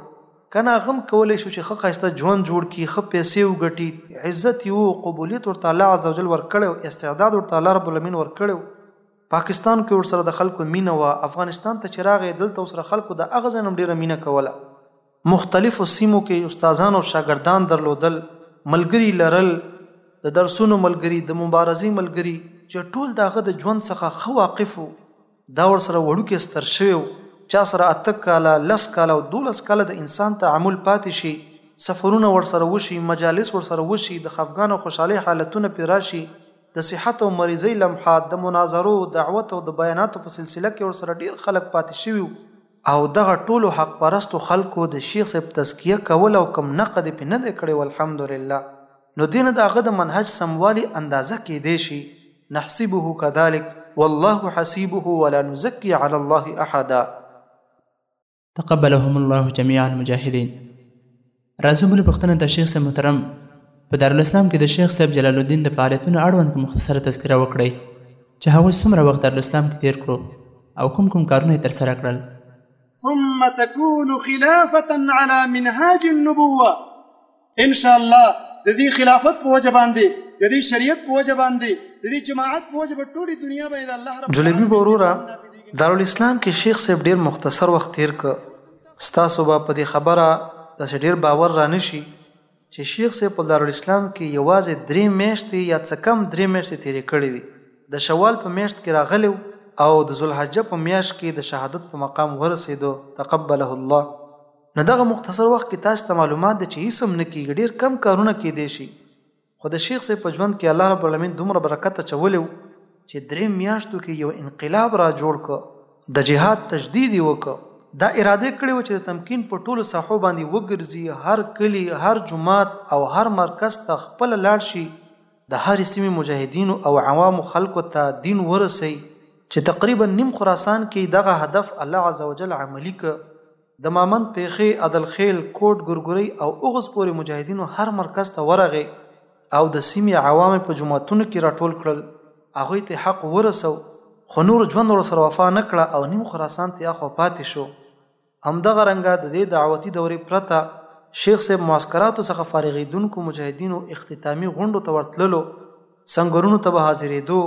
کنه هغه هم کولی شو چې ښه ښایسته ژوند جوړ کړي ښه پیسې وګټي عزت یې وو قبولیت ورته الله عزوجل ورکړی وو استعداد ورته الله رب العالمین ورکړی وو پاکستان کې ورسره د خلکو مینه وه افغانستان ته چې راغی دلته ورسره خلکو د هغه ځای نه هم ډېره مینه کوله. مختلفو سیمو کې استادان او شاګردان درلودل، ملګري لرل، د درسونو ملګري، د مبارزې ملګري، چې ټول د هغه د ژوند څخه ښه واقف وو، دا ورسره وړوکی ستر شوی و، چا سره اته کاله، لس کاله او دولس کاله د انسان تعامل پاتې شي، سفرونه ورسره وشي، مجالس ورسره وشي، د خفګان او خوشحالۍ حالتونه پرې راشي، د صحت او مریضۍ لمحات، د مناظرو، دعوت او د بیاناتو په سلسله کې ورسره ډېر خلک پاتې شوي وو. او دغه ټولو حق پرستو خلکو د شیخ صاحب تزکیه کوله او کوم نقد یې پرې نه دی کړی والحمدلله نو دې نه د هغه د منهج سموالي اندازه کېدای شي نحسبه کذلک والله حسیبه ولا نزکي علی الله احدا. تقبلهم الله جميعا مجاهدين. راځو بله پوښتنه ته شیخ صاحب محترم په دارالاسلام کې د شیخ صاحب جلال الدین د فعالیتونو اړوند که مختصره تذکره وکړئ چې هغوی څومره وخت دارالاسلام کې تیر کړو او کوم کوم کارونه یې ترسره کړل. ثم تكون خلافة على منهاج النبوة ان شاء الله د دې خلافت په وجه باندې د دې شریعت په وجه باندې د دې جماعت په وجه په ټولې دنیا باندې د الله رب جلیبی وروره دارالاسلام کې شیخ صاحب ډیر مختصر وخت تیر که ستاسو به په دې خبره داسې ډېر باور رانه شي چې شیخ صاحب په دارالاسلام کې یوازې درې میاشتې یا څه کم درې میاشتې تېرې کړې وې، د شوال په میاشت کې راغلی و او د ذوالحجه په میاشت کې د شهادت په مقام ورسېدو، تقبله الله. نو دغه مختصر وخت کې تاسې ته معلومات دی چې هیڅ هم نه کېږي، ډېر کم کارونه کېدای شي. خو د شیخ صاحب په ژوند کې الله رب العالمین دومره برکت اچولی و چې درې میاشتو کې یو انقلاب را جوړ کړ، د جهاد تجدید یې وکړ، دا اراده یې کړې وه چې د تمکین په ټولو ساحو باندې وګرځي، هر کلي، هر جومات او هر مرکز ته خپله لاړ شي، د هرې سیمې مجاهدینو او عوامو خلکو ته دین ورسوي، چې تقریبا نیم خراسان کې یې دغه هدف الله عزوجل عملي کړ. د مامند پېښې، عدل خېل، کوټ ګورګورۍ او اوغوز پورې مجاهدينو هر مرکز ته ورغی او د سيمې عوام يې په جوماتونو کې راټول کړل، هغوی ته يې حق ورسو، خو نور ژوند ورسره وفا نه کړه او نيم خراسان ترې اخوا پاتې شو. همدغه رنګه د دې دعوتي دورې پرته شېخ صاحب معسکراتو څخه فارغېدونکو مجاهدينو اختتامي غونډو ته ورتللو، سنګرونو ته به حاضرېدو،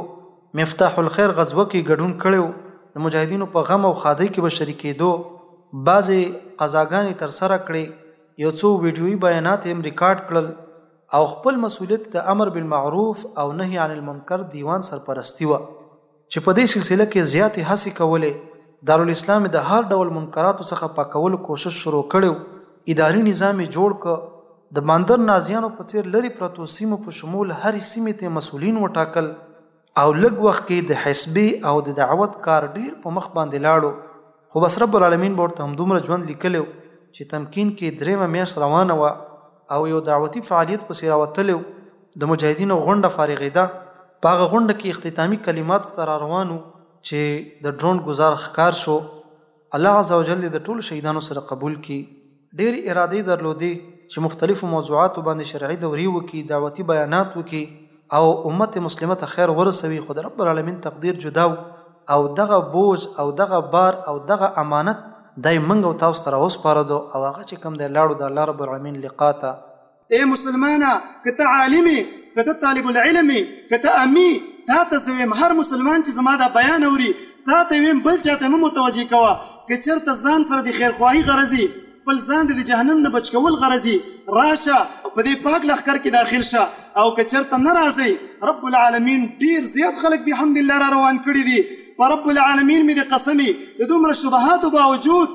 مفتاح الخیر غزوه کې ګډون کړی و، د مجاهدینو په غم او ښادۍ کې به شریکېدو، بعضې قضاګانې ترسره کړې، یو څو ویډیويي بیانات یې هم ریکارډ کړل او خپل مسوولیت یې د امر بالمعروف او نهی عن المنکر دیوان سرپرستي وه. چې په دې سلسله کې زیاتې هڅې کولې، دارالاسلام یې د هر ډول منکراتو څخه پاکولو کوشش شروع کړی و، اداري نظام یې جوړ کړ، د باندر نازیانو په څېر لرې پرتو سیمو په شمول هرې سیمې ته یې مسؤلین وټاکل، او لږ وخت کې د حسبې او د دعوت کار ډېر په مخ باندې لاړو. خو بس رب العالمین به ورته همدومره ژوند لیکلی و چې تمکین کې درېیمه میاشت روانه وه او یو دعوتي فعالیت پسې راوتلی و، د مجاهدینو غونډه فارغېده، په هغه غونډه کې اختتامي کلماتو ته راروان و چې د ډرون ګوزار ښکار شو، الله عزوجل دې د ټولو شهیدانو سره قبول کړي. ډېرې ارادې درلودې چې مختلفو موضوعاتو باندې شرعي دورې وکړي، دعوتي بيانات وکړي او امت مسلمه ته خير ورسوي خو د رب العالمين تقدير جدا و او دغه بوج او دغه بار او دغه امانت دی موږ او تاسو ته راوسپارده او هغه چې کوم دی لاړو د الله رب العالمين لقاء ته. اے مسلمانه که ته عالم یې که ته طالب العلم یې که ته امي تا ته زه ویم هر مسلمان چې زما دا بیان اوري تا ته ویم بل چا ته مه متوجه کوه که چېرته ځان سره د خیرخواهي غرض یې خپل ځان د جهنم نه بچ کول غرض یې راشه په دې پاک لښکر کې داخل شه او که چېرته نه راځئ رب العالمین ډېر زیات خلک بحمد الله را روان کړي دي په رب العالمین مې د قسمي د دومره شبهاتو باوجود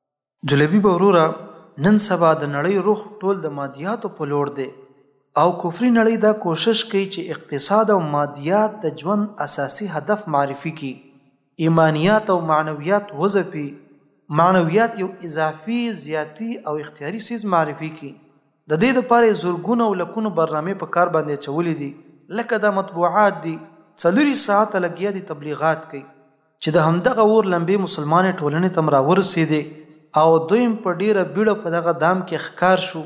جلبي به وروره نن سبا د نړۍ روخ ټول د مادیاتو په لور دی او کفري نړۍ دا کوشش کوي چې اقتصاد او مادیات د ژوند اساسي هدف معرفي کړي ایمانیات او معنویات وځپي معنویات یو اضافي زیاتي او اختیاري څیز معرفي کړي د دې لپاره یې زرګونه او لکونو برنامې په کار باندې اچولي دي لکه دا مطبوعات دي څلوریشت ساعته لګیا دي تبلیغات کوي چې د همدغه اور لمبې مسلمانې ټولنې ته هم راورسېدې او دوی هم په ډېره بیړه په دغه دام کې ښکار شو،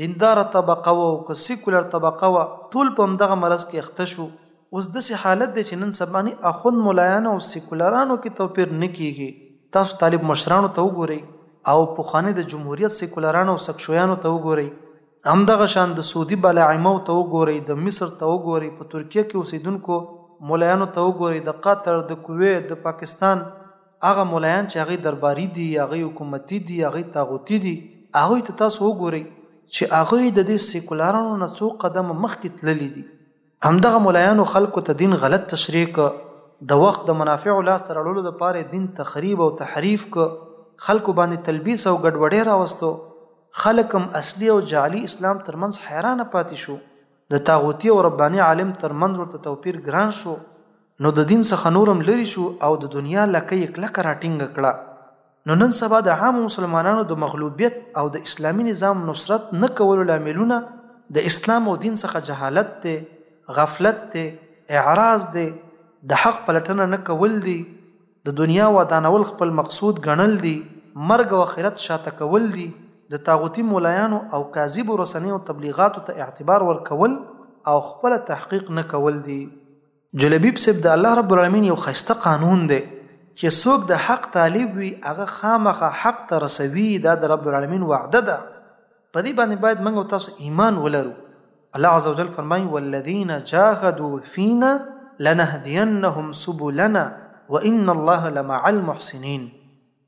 دینداره طبقه وه او که سیکولر طبقه وه، ټول په همدغه مرض کې اخته شو. اوس داسې حالت دی چې نن سبا ني اخوند ملایانو او سیکولرانو کې توپیر نه کېږي، تاسو طالب مشرانو ته وګورئ او پخواني د جمهوریت سیکولرانو او سکشویانو ته وګورئ، همدغه شان د سعودي بلاعمو ته وګورئ، د مصر ته وګورئ، په ترکیه کې اوسېدونکو ملایانو ته وګورئ، د قطر، د کویت، د پاکستان هغه ملایان چې هغوی درباري دي، هغوی حکومتي دي، هغوی طاغوتي دي، هغوی ته تاسو وګورئ، چې هغوی د دې سیکولرانو نه څو قدمه مخکې تللي دي. همدغه ملایانو خلکو ته دین غلط تشریح کړ، د وخت د منافعو لاس ته راوړلو لپاره یې دین تخریب او تحریف کړ، خلکو باندې تلبیس او ګډوډي راوسته، خلک هم اصلي او جعلي اسلام تر منځ حیرانه پاتې شو، د طاغوتي او رباني عالم تر منځ ورته توپیر ګران شو، نو د دین څخه نور هم لرې شو او د دنیا لکه یې کلکه راټینګه کړه. نو نن سبا د عامو مسلمانانو د مغلوبیت او د اسلامي نظام نصرت نه کولو لاملونه د اسلام او دین څخه جهالت دی، غفلت دی، اعراض دی، د حق پلټنه نه کول دي، د دنیا ودانول خپل مقصود ګڼل دي، مرګ او اخرت شاته کول دي، د طاغوتي مولایانو او کاذبو رسنیو تبلیغاتو ته اعتبار ورکول او خپله تحقیق نه کول دي. جلبیب صیب د الله رب العالمین یو ښایسته قانون دی چې څوک د حق طالب وي هغه خامخا حق ته رسوي دا د رب العالمین وعده ده په دې باندې باید موږ او تاسو ایمان ولرو الله عز وجل فرمایي والذین جاهدوا فینا لنهدینهم سبلنا وان الله لمع المحسنین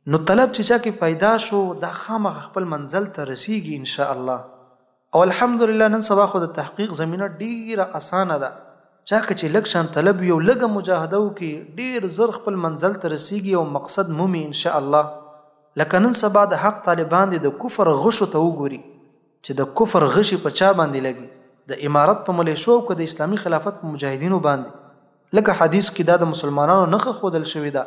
نو طلب چې چا کې پیدا شو دا خامخا خپل منزل ته رسیږي ان شاء الله او الحمدلله نن سبا خو د تحقیق زمینه ډیره اسانه ده چا که چې لږ شان طلب وي او لږه مجاهده وکړي ډیر زر خپل منزل ته رسیږي او مقصد مومي ان شاء الله لکه نن سبا د حق طالبان دې د کفر غشو ته وګوري چې د کفر غشي په چا باندې لګي د امارت په ملیشو او که د اسلامي خلافت په مجاهدینو باندې لکه حدیث کې دا د مسلمانانو نښه ښودل شوې ده.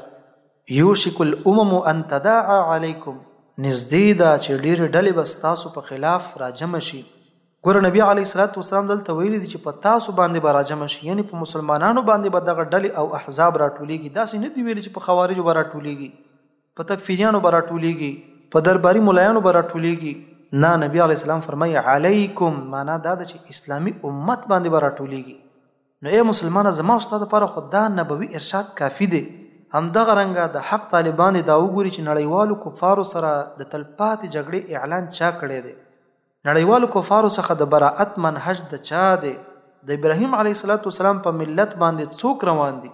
یوشک الامم ان تداعی علیکم، نږدې ده چې ډېرې ډلې به ستاسو په خلاف راجمع شي. ګوره نبي علیه الصلوة والسلام دلته ویلي دي چې په تاسو باندې به راجمع شي، یعنې په مسلمانانو باندې به دغه ډلې او احزاب راټولېږي، داسې نه دي ویلي چې په خوارجو به راټولېږي، په تکفیریانو به راټولېږي، په درباري ملایانو به راټولېږي، نه، نبي علیه السلام فرمایي، علیکم، مانا دا ده چې اسلامي امت باندې به راټولېږي. نو ای مسلمانه زما او ستا لپاره خو دا نبوي ارشاد کافي دی، همدغه رنګه د حق طالبان دې دا وګوري چې نړیوالو کفارو سره د تلپاتې جګړې اعلان چا کړی دی؟ نړیوالو کفارو څخه د برائت منهج د چا دی؟ د ابراهیم علیه السلام په ملت باندې څوک روان دي؟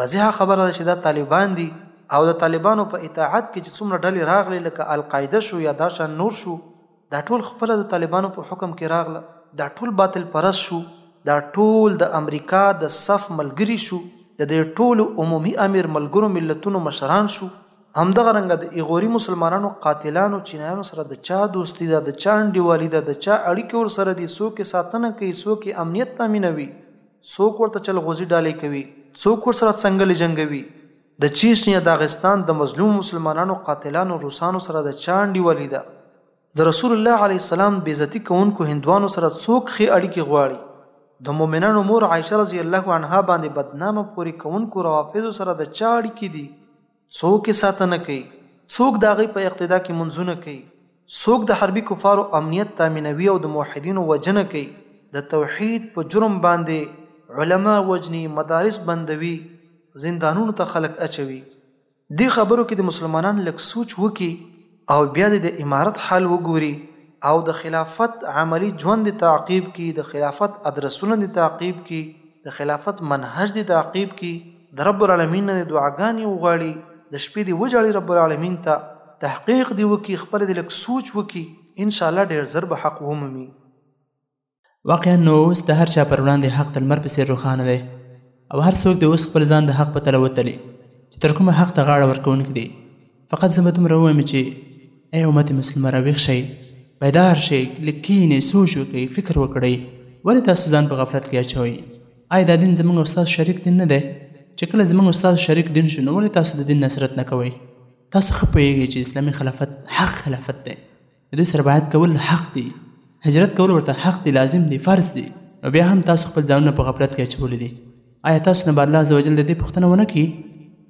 واضحه خبره ده چې دا طالبان دي او د طالبانو په اطاعت کې چې څومره ډلې راغلي لکه القاعده شو یا دا شان نور شو دا ټول خپل د طالبانو په حکم کې راغله دا ټول باطل پرس شو دا ټول د امریکا د صف ملګری شو د دې ټولو عمومي امیر ملګرو ملتونو مشران شو همدغه رنګه د ایغوري مسلمانانو قاتلانو چینایانو سره د چا دوستی ده د چا انډیوالي ده د چا اړیکې ورسره دي څوک یې ساتنه کوي څوک یې امنیت تامینوي څوک ورته چلغوزي ډالۍ کوي؟ څوک ورسره څنګلې جنګوي؟ د چيشني يا داغستان د مظلومو مسلمانانو قاتلانو روسانو سره د چا انډيوالي ده؟ د رسول الله عليه السلام بې عزتي کوونکو هندوانو سره څوک ښې اړيکې غواړي؟ د مؤمنانو مور عائشه رضي الله عنها باندې بدنامه پورې کوونکو روافضو سره د چا اړيکې دي؟ څوک یې ساتنه کوي؟ څوک د هغوی په اقتدا کې لمونځونه کوي؟ څوک د حربي کفارو امنیت تامینوي او د موحدینو وژنه کوي؟ د توحید په جرم باندې علما وژني، مدارس بندوي، زندانونو ته خلک اچوي. دې خبرو کې د مسلمانان لږ سوچ وکړي. او بیا دې د امارت حال وګوري او د خلافت عملي ژوند دې تعقیب کړي، د خلافت ادرسونه دې تعقیب کړي، د خلافت منهج دې تعقیب کړي، د رب العلمین نه دې دعاګانې وغواړي، د شپې دې وژاړي رب العلمین ته، تحقیق دې وکړي، خپله دې لږ سوچ وکړي، انشاءالله ډېر زر به حق ومومي. واقعا نو اوس د هر چا پر وړاندې حق د لمر په څېر روښانه دی او هر څوک دې اوس خپل ځان د حق په تله وتلي چې تر کومه حق ته غاړه ورکوونکي دي فقط زه به دومره ووایم چې ای امت مسلمه راویښ شئ بیدار شئ لږ کښېنئ سوچ وکړئ فکر وکړئ ولې تاسو ځان په غفلت کې اچوئ آیا دا دین زموږ او ستاسو شریک دین نه دی چې کله زموږ او ستاسو شریک دین شو نو ولې تاسو د دین نصرت نه کوئ تاسو ښه پوهېږئ چې اسلامي خلافت حق خلافت دی په دې سره بیعت کول حق دي، هجرت کول ورته حق دي، لازم دي، فرض دي، نو بیا هم تاسو خپل ځانونه په غفلت کې اچولي دي، ایا تاسو نه به الله عزوجل د دې پوښتنه ونه کړي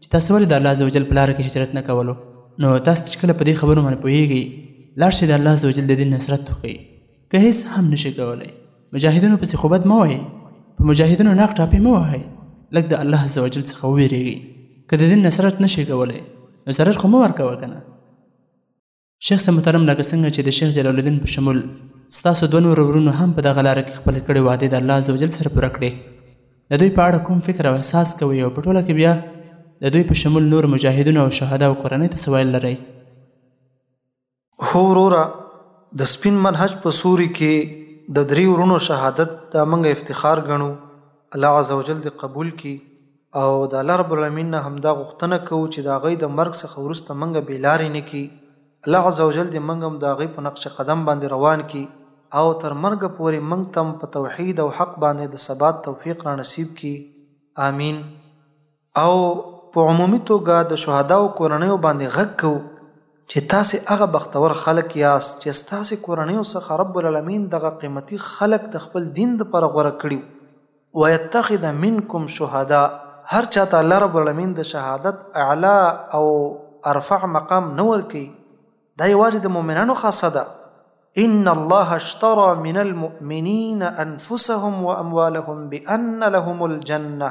چې تاسو ولې د الله عزوجل په لاره کې هجرت نه کولو؟ نو تاسو چې کله په دې خبرو باندې پوهیږئ لاړ شئ د الله عزوجل د دین نصرت وکړئ، که هیڅ هم نه شئ کولای مجاهدینو پسې خو بد مه وایئ، په مجاهدینو ناک ټاپې مه وهئ، لږ د الله عزوجل څخه وویریږئ، که د دین نصرت نه شئ کولای نو ضرر خو مه ورکوه کنه. شیخ صاحب محترم لکه څنګه چې د شیخ جلال الدین په شمول ستاسو دوه نور ورونو هم په دغه لاره کې خپلې کړې وعدې د الله عزوجل سره پوره کړې د دوی په اړه کوم فکر او احساس کوئ او په ټوله کې بیا د دوی په شمول نور مجاهدونو او شهدا او کورنۍ ته څه ویل لرئ هو وروره د سپین منهج په سوري کې د درې ورونو شهادت دا موږ افتخار ګڼو الله عزوجل دې قبول کړي او د الله رب العالمين نه همدا غوښتنه کوو چې د هغوی د مرګ څخه وروسته مونږ بې لارې نه کړي، الله عزوجل دې مونږ هم د هغوی په نقش قدم باندې روان کړي او تر مرګه پورې مونږ ته هم په توحيد او حق باندې د ثبات توفيق رانصيب کړي، آمين. او په عمومي توګه د شهداوو کورنيو باندې غږ کوو چې تاسې هغه بختور خلک ياست چې ستاسې کورنيو څخه رب العالمين دغه قيمتي خلک د خپل دين لپاره غوره کړي وو، ويتخذ منکم شهدا هر چا ته الله رب العالمین د شهادت اعلا او ارفع مقام نه ورکي دا یوازې د مؤمنانو خاصه ده ان الله اشترى من المؤمنين انفسهم واموالهم بان لهم الجنه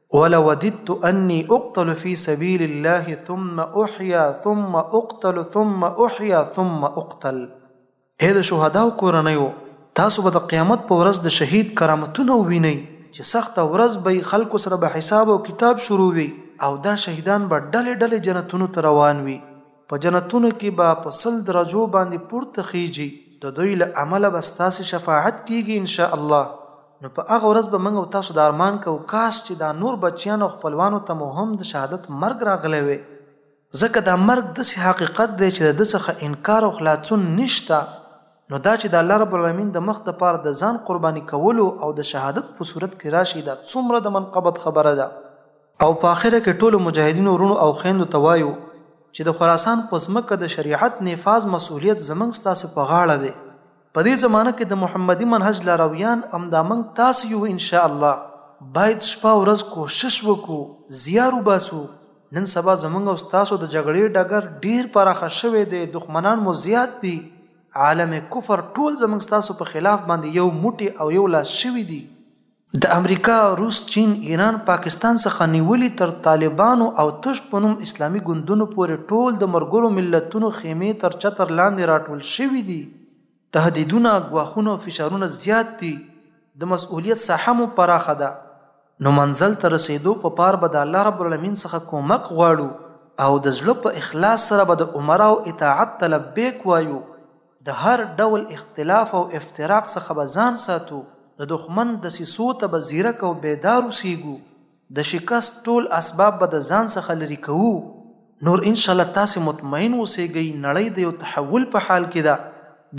ولوددت اني اقتل في سبيل الله ثم احيا ثم اقتل ثم احيا ثم اقتل. اې د شهداو کورنیو! تاسو به د قیامت په ورځ د شهید کرامتونه ووینئ چې سخته ورځ به وي، خلکو سره به حساب او کتاب شروع وي او دا شهیدان به ډلې ډلې جنتونو ته روان وي، په جنتونو کې به په سل درجو باندې پورته خېژي، د دوی له امله به ستاسې شفاعت کېږي، ان شاء الله. نو په هغه ورځ به موږ او تاسو دا ارمان کوو، کاش چې دا نور بچیان او خپلوانو ته مو هم د شهادت مرګ راغلی وی، ځکه دا مرګ داسې حقیقت دی چې د ده څخه انکار او خلاڅون نشته، نو دا چې د الله رب العالمین د مخ دپاره د ځان قرباني کولو او د شهادت په صورت کښې راشی دا څومره د منقبت خبره ده. او په آخره کښې ټولو مجاهدینو وروڼو او خویندو ته وایو چې د خراسان په ځمکه د شریعت نفاذ مسئولیت زموږ ستاسو په غاړه دی، په دې زمانه کې د محمدي منهج لارویان همدا موږ تاسو یو ان شاء الله باید شپه او ورځ کوشش وکړو زیار وباسو نن سبا زموږ او ستاسو د جګړې ډګر ډیر پراخه شوی دی دښمنان مو زیات دي عالم کفر ټول زموږ ستاسو په خلاف باندې یو موټی او یو لاس شوي دي د امریکا، روس، چین، ایران، پاکستان څخه نیولي تر طالبانو او تش په نوم اسلامي ګوندونو پورې ټول د ملګرو ملتونو خیمې تر چتر لاندې راټول شوي دي. تهدیدونه، ګواښونه او فشارونه زیات دي، د مسؤلیت ساحه مو پراخه ده، نو منزل ته رسیدو په پار به د الله رب العالمین څخه کومک غواړو او د زړه په اخلاص سره به د امراوو اطاعت ته لبیک وایو د هر ډول اختلاف او افتراق څخه به ځان ساتو، د دښمن دسیسو ته به ځیرک او بیدار اوسیږو، د شکست ټول اسباب به د ځان څخه لري کوو. نور ان شاء الله تاسې مطمئن اوسیږئ، نړۍ د یو تحول په حال کې ده،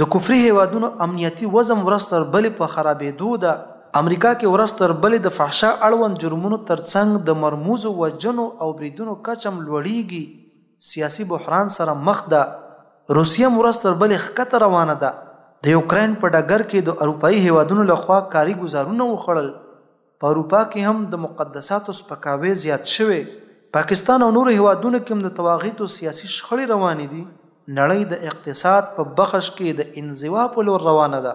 د کفري هیوادونو امنیتي وضم ورځ تر بلې په خرابیدو ده، امریکا کې ورځ تر بلې د فحشا اړوند جرمونو تر څنګ د مرموزو وژنو او بریدونو کچه هم لوړیږي، سیاسي بحران سره مخ ده، روسیه هم ورځ تر بلې ښکته روانه ده، د یوکراین په ډګر کې د اروپايي هېوادونو له خوا کاري ګوزارونه وخوړل، په اروپا کې هم د مقدساتو سپکاوی زیات شوی، پاکستان او نورو هېوادونو کې هم د تواغیتو سیاسي شخړې روانې دي، نړۍ د اقتصاد په بخش کې د انزوا په لور روانه ده.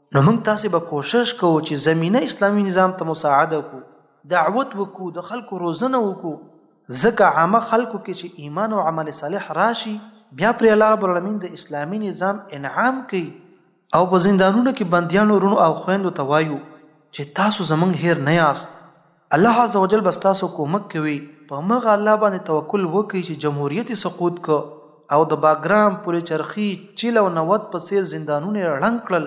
نو موږ تاسې به کوشش کوو چې زمینه اسلامي نظام ته مساعده کړو، دعوت وکړو، د خلکو روزنه وکړو، ځکه عامه خلکو کې چې ایمان او عمل صالح راشي، بیا پرې الله رب العالمین د اسلامي نظام انعام کوي. او په زندانونو کې بندیانو وروڼو او خویندو ته وایو چې تاسو زموږ هېر نه یاست، الله عزوجل به ستاسو کومک کوي په همغه الله باندې توکل وکړئ چې جمهوریت یې سقوط کړ او د باګرام، پل چرخي، چل او نود په څیر زندانونه یې ړنګ کړل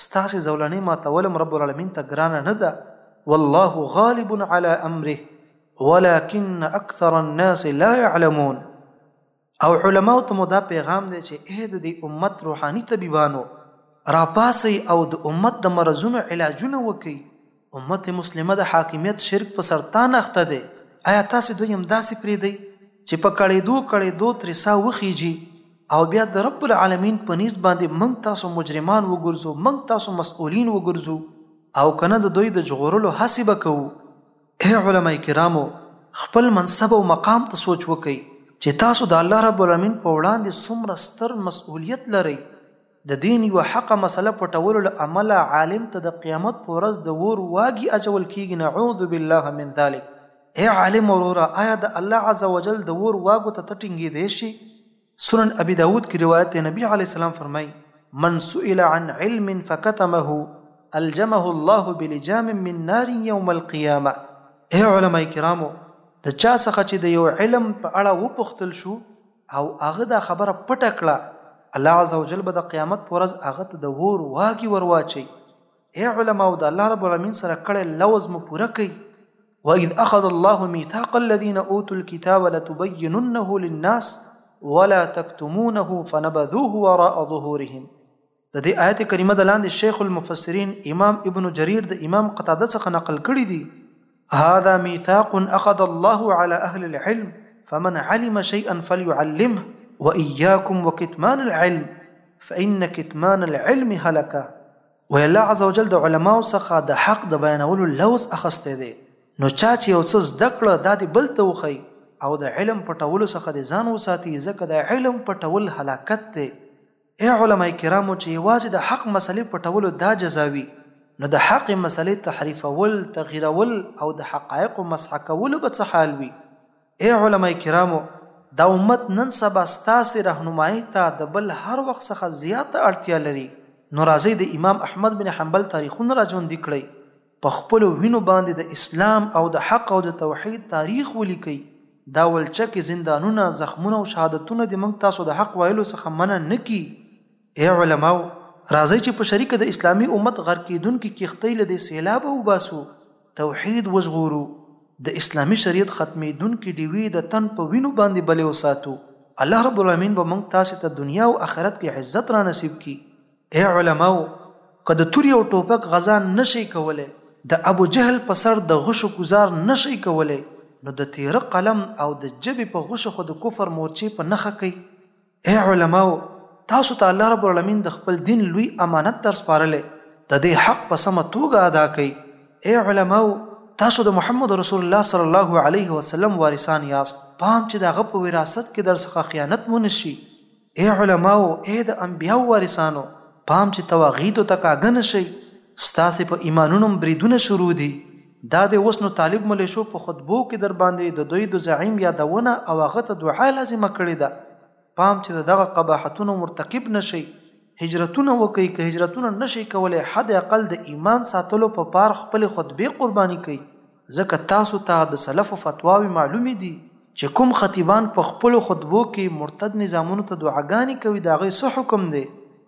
ستاسې زولنې ماتول هم رب العالمین ته ګرانه نه ده والله غالب علی امره ولکن اکثر الناس لا یعلمون. او علماو ته مو دا پیغام دی چې اې د دې امت روحاني طبیبانو! راپاڅئ او د امت د مرضونو علاجونه وکړئ، امت مسلمه د حاکمیت شرک په سرطان اخته دی، ایا تاسې دوی همداسې پرېږدئ چې په کړېدو کړېدو ترې ساه وخېژي او بیا د رب العالمین په نیز باندې موږ تاسو مجرمان وګرځو، موږ تاسو مسؤلین وګرځو او کنه د دوی د ژغورلو هڅې به کوو. اې علماء کرامو! خپل منصب او مقام ته سوچ وکړئ چې تاسو د الله رب العالمين په وړاندې څومره ستر مسئوليت لرئ، د دين يوه حقه مسئله پټولو له امله عالم ته د قيامت په ورځ د اور واګي اچول کيږي نعوذ بالله من ذلک، اې عالم وروره! آيا د الله عزوجل د اور واګو ته ته ټينګېدای شې؟ سنن ابي داود کې روایت دی نبي عليه السلام فرمایي من سئل عن علم فكتمه الجمه الله بلجام من نار يوم القيامه اے علماء کرامو د چا څخه چې د یو علم په اړه وپوښتل شو او هغه دا خبره پټه کړه الله عزوجل به د قیامت پر ورځ هغه ته د ور واګي ورواچي اے علماو د الله رب العالمین سره کړی لوز مو پوره کړئ وإذ أخذ الله ميثاق الذين أوتوا الكتاب لتبيننه للناس ولا تكتمونه فنبذوه وراء ظهورهم د دې آیت کریمه د لاندې شیخ المفسرین امام ابن جریر د امام قتاده څخه نقل کړی دی هذا ميثاق اخذ الله على اهل العلم فمن علم شيئا فليعلمه واياكم وكتمان العلم فان كتمان العلم هلكه وایي الله عزوجل د علماوو څخه د حق د بیانولو لوظ اخستی دی، نو چا چې یو څه زده کړه دا دې بل ته وښيي او د علم پټولو څخه دې ځان وساتي ځکه د علم پټول هلاکت دی، ای علماء کرامو چې یوازې د حق مسئلې پټولو دا جزا وي نو د حقې مسئلې تحریفول، تغییرول او د حقایقو مسح کولو به څه حال وي؟ اې علماء کرامو! دا امت نن سبا ستاسې رهنمايۍ ته د بل هر وخت څخه زياته اړتيا لري، نو راځئ د امام احمد بن حنبل تاريخونه را ژوندي کړئ، په خپلو وينو باندې د اسلام او د حق او د توحيد تاريخ وليکئ، دا ولچکې، زندانونه، زخمونه او شهادتونه دې موږ تاسو د حق ويلو څخه منع نه کړي. اې علماو! راځئ چې په شریکه د اسلامي امت غرقېدونکې کښتۍ له دې سېلابه وباسو، توحید وژغورو، د اسلامي شریعت ختمېدونکې ډیوې د تن په وینو باندې بلې وساتو، الله رب العلمین به موږ تاسې ته دنیا او اخرت کې عزت رانصیب کړي. اې علماو! که د تورې او ټوپک غزا نه شئ کولی، د ابوجهل په سر د غشو ګوزار نه شئ کولی، نو د تېره قلم او د ژبې په غشو خو د کفر مورچې په نښه کړئ. اې علماوو! تاسو ته الله رب العلمين د خپل دين لوی امانت در سپارلی، د دې حق په سمه توګه ادا کړئ. اې علماوو! تاسو د محمد رسول الله صلی الله عليه وسلم وارثان ياست، پام چې د هغه په وراثت کې در څخه خيانت ونه شي. اې علماوو! اې د انبياوو وارثانو! پام چې طواغيتو ته کاږه نه شئ، ستاسې په ايمانونوم بريدونه شروع دي. دا دی اوس نو طالب ملېشو په خطبو کې درباندې د دوی د زعیم یادونه او هغه ته دعا لازمه کړې ده، پام چې د دغه قباحتونو مرتکب نه شئ، هجرتونه وکړئ، که هجرتونه نه شئ کولای حد اقل د ایمان ساتلو په پار خپلې خطبې قرباني کړئ، ځکه تاسو ته د سلفو فتواوې معلومې دي، چې کوم خطیبان په خپلو خطبو کې مرتد نظامونو ته دعاګانې کوي د هغوی څه حکم دی؟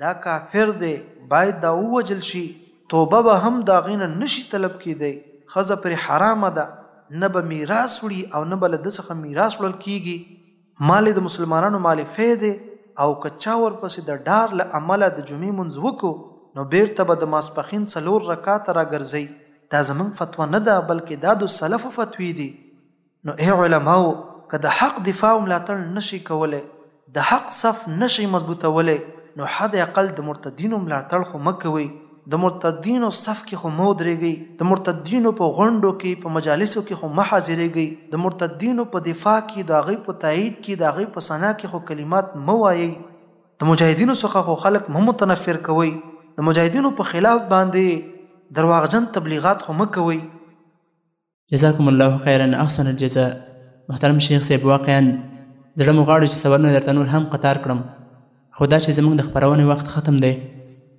دا کافر دی باید دا ووژل شي توبه به هم د هغه نه نه شي طلب کېدی، ښځه پرې حرامه ده، نه به میراث وړي او نه به له ده څخه میراث وړل کېږي، مال یې د مسلمانانو مال فیء دی او که چا ورپسې د ډار له امله د جمعې لمونځ وکړو نو بېرته به د ماسپښین څلور رکعته راګرځوي، دا زموږ فتوا نه ده بلکې دا د سلفو فتوی دي. نو ای علماوو که د حق دفاع او ملاتړ نه شئ کولی، د حق صف نه شئ مضبوطولی، نو حد اقل د مرتدینو ملاتړ خو مه کوئ، د مرتدینو صف کې خو مه ودریږئ، د مرتدینو په غونډو کې، په مجالسو کې خو مه حاضریږئ، د مرتدینو په دفاع کې، د هغوی په تائید کې، د هغوی په ثنا کې خو کلمات مه وایئ، د مجاهدینو څخه خو خلک مه متنفر کوئ، د مجاهدینو په خلاف باندې درواغجن تبلیغات خو مه کوئ. جزاکم الله خیرا احسن الجزاء محترم شیخ صاحب واقعا زړه مو غواړي چې سوالونه درته نور هم قطار کړم خو دا چې زموږ د خپرونې وخت ختم دی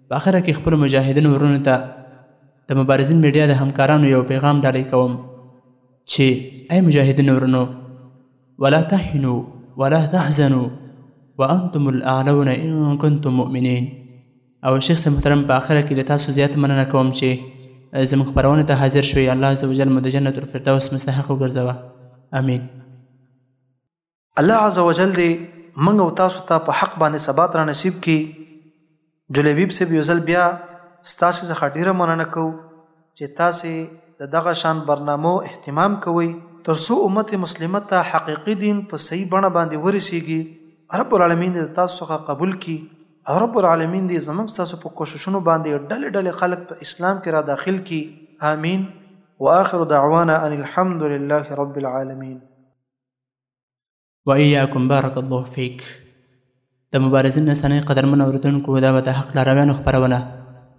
په اخره کې خپلو مجاهدینو ورونو ته د مبارزین میډیا د همکارانو یو پیغام ډالۍ کوم چې ای مجاهدینو ورونو ولا تهنو ولا تحزنو وانتم الاعلون ان کنتم مؤمنین او شیخ صاحب محترم په اخره کې له تاسو زیاته مننه کوم چې زموږ خپرونې ته حاضر شوئ الله عزوجل مو د جنت الفردوس مستحق وګرځوه امین الله عزوجل دې موږ او تاسو ته په حق باندې ثبات را نصیب کړي جلیبیب صاحب یو ځل بیا ستاسو څخه ډیره مننه کوو چې تاسو د دغه شان برنامو اهتمام کوئ ترڅو امت مسلمه ته حقیقي دین په صحیح بڼه باندې ورسیږي رب العالمین دې تاسو څخه قبول کړي رب العالمین دې زموږ ستاسو په کوششونو باندې ډلې ډلې خلک په اسلام کې را داخل کی آمین واخر دعوانا ان الحمد لله رب العالمین وإياكم بارك الله فيك د مبارزین رسنۍ قدرمن اوریدونکو دا به د حق لارویانو خپرونه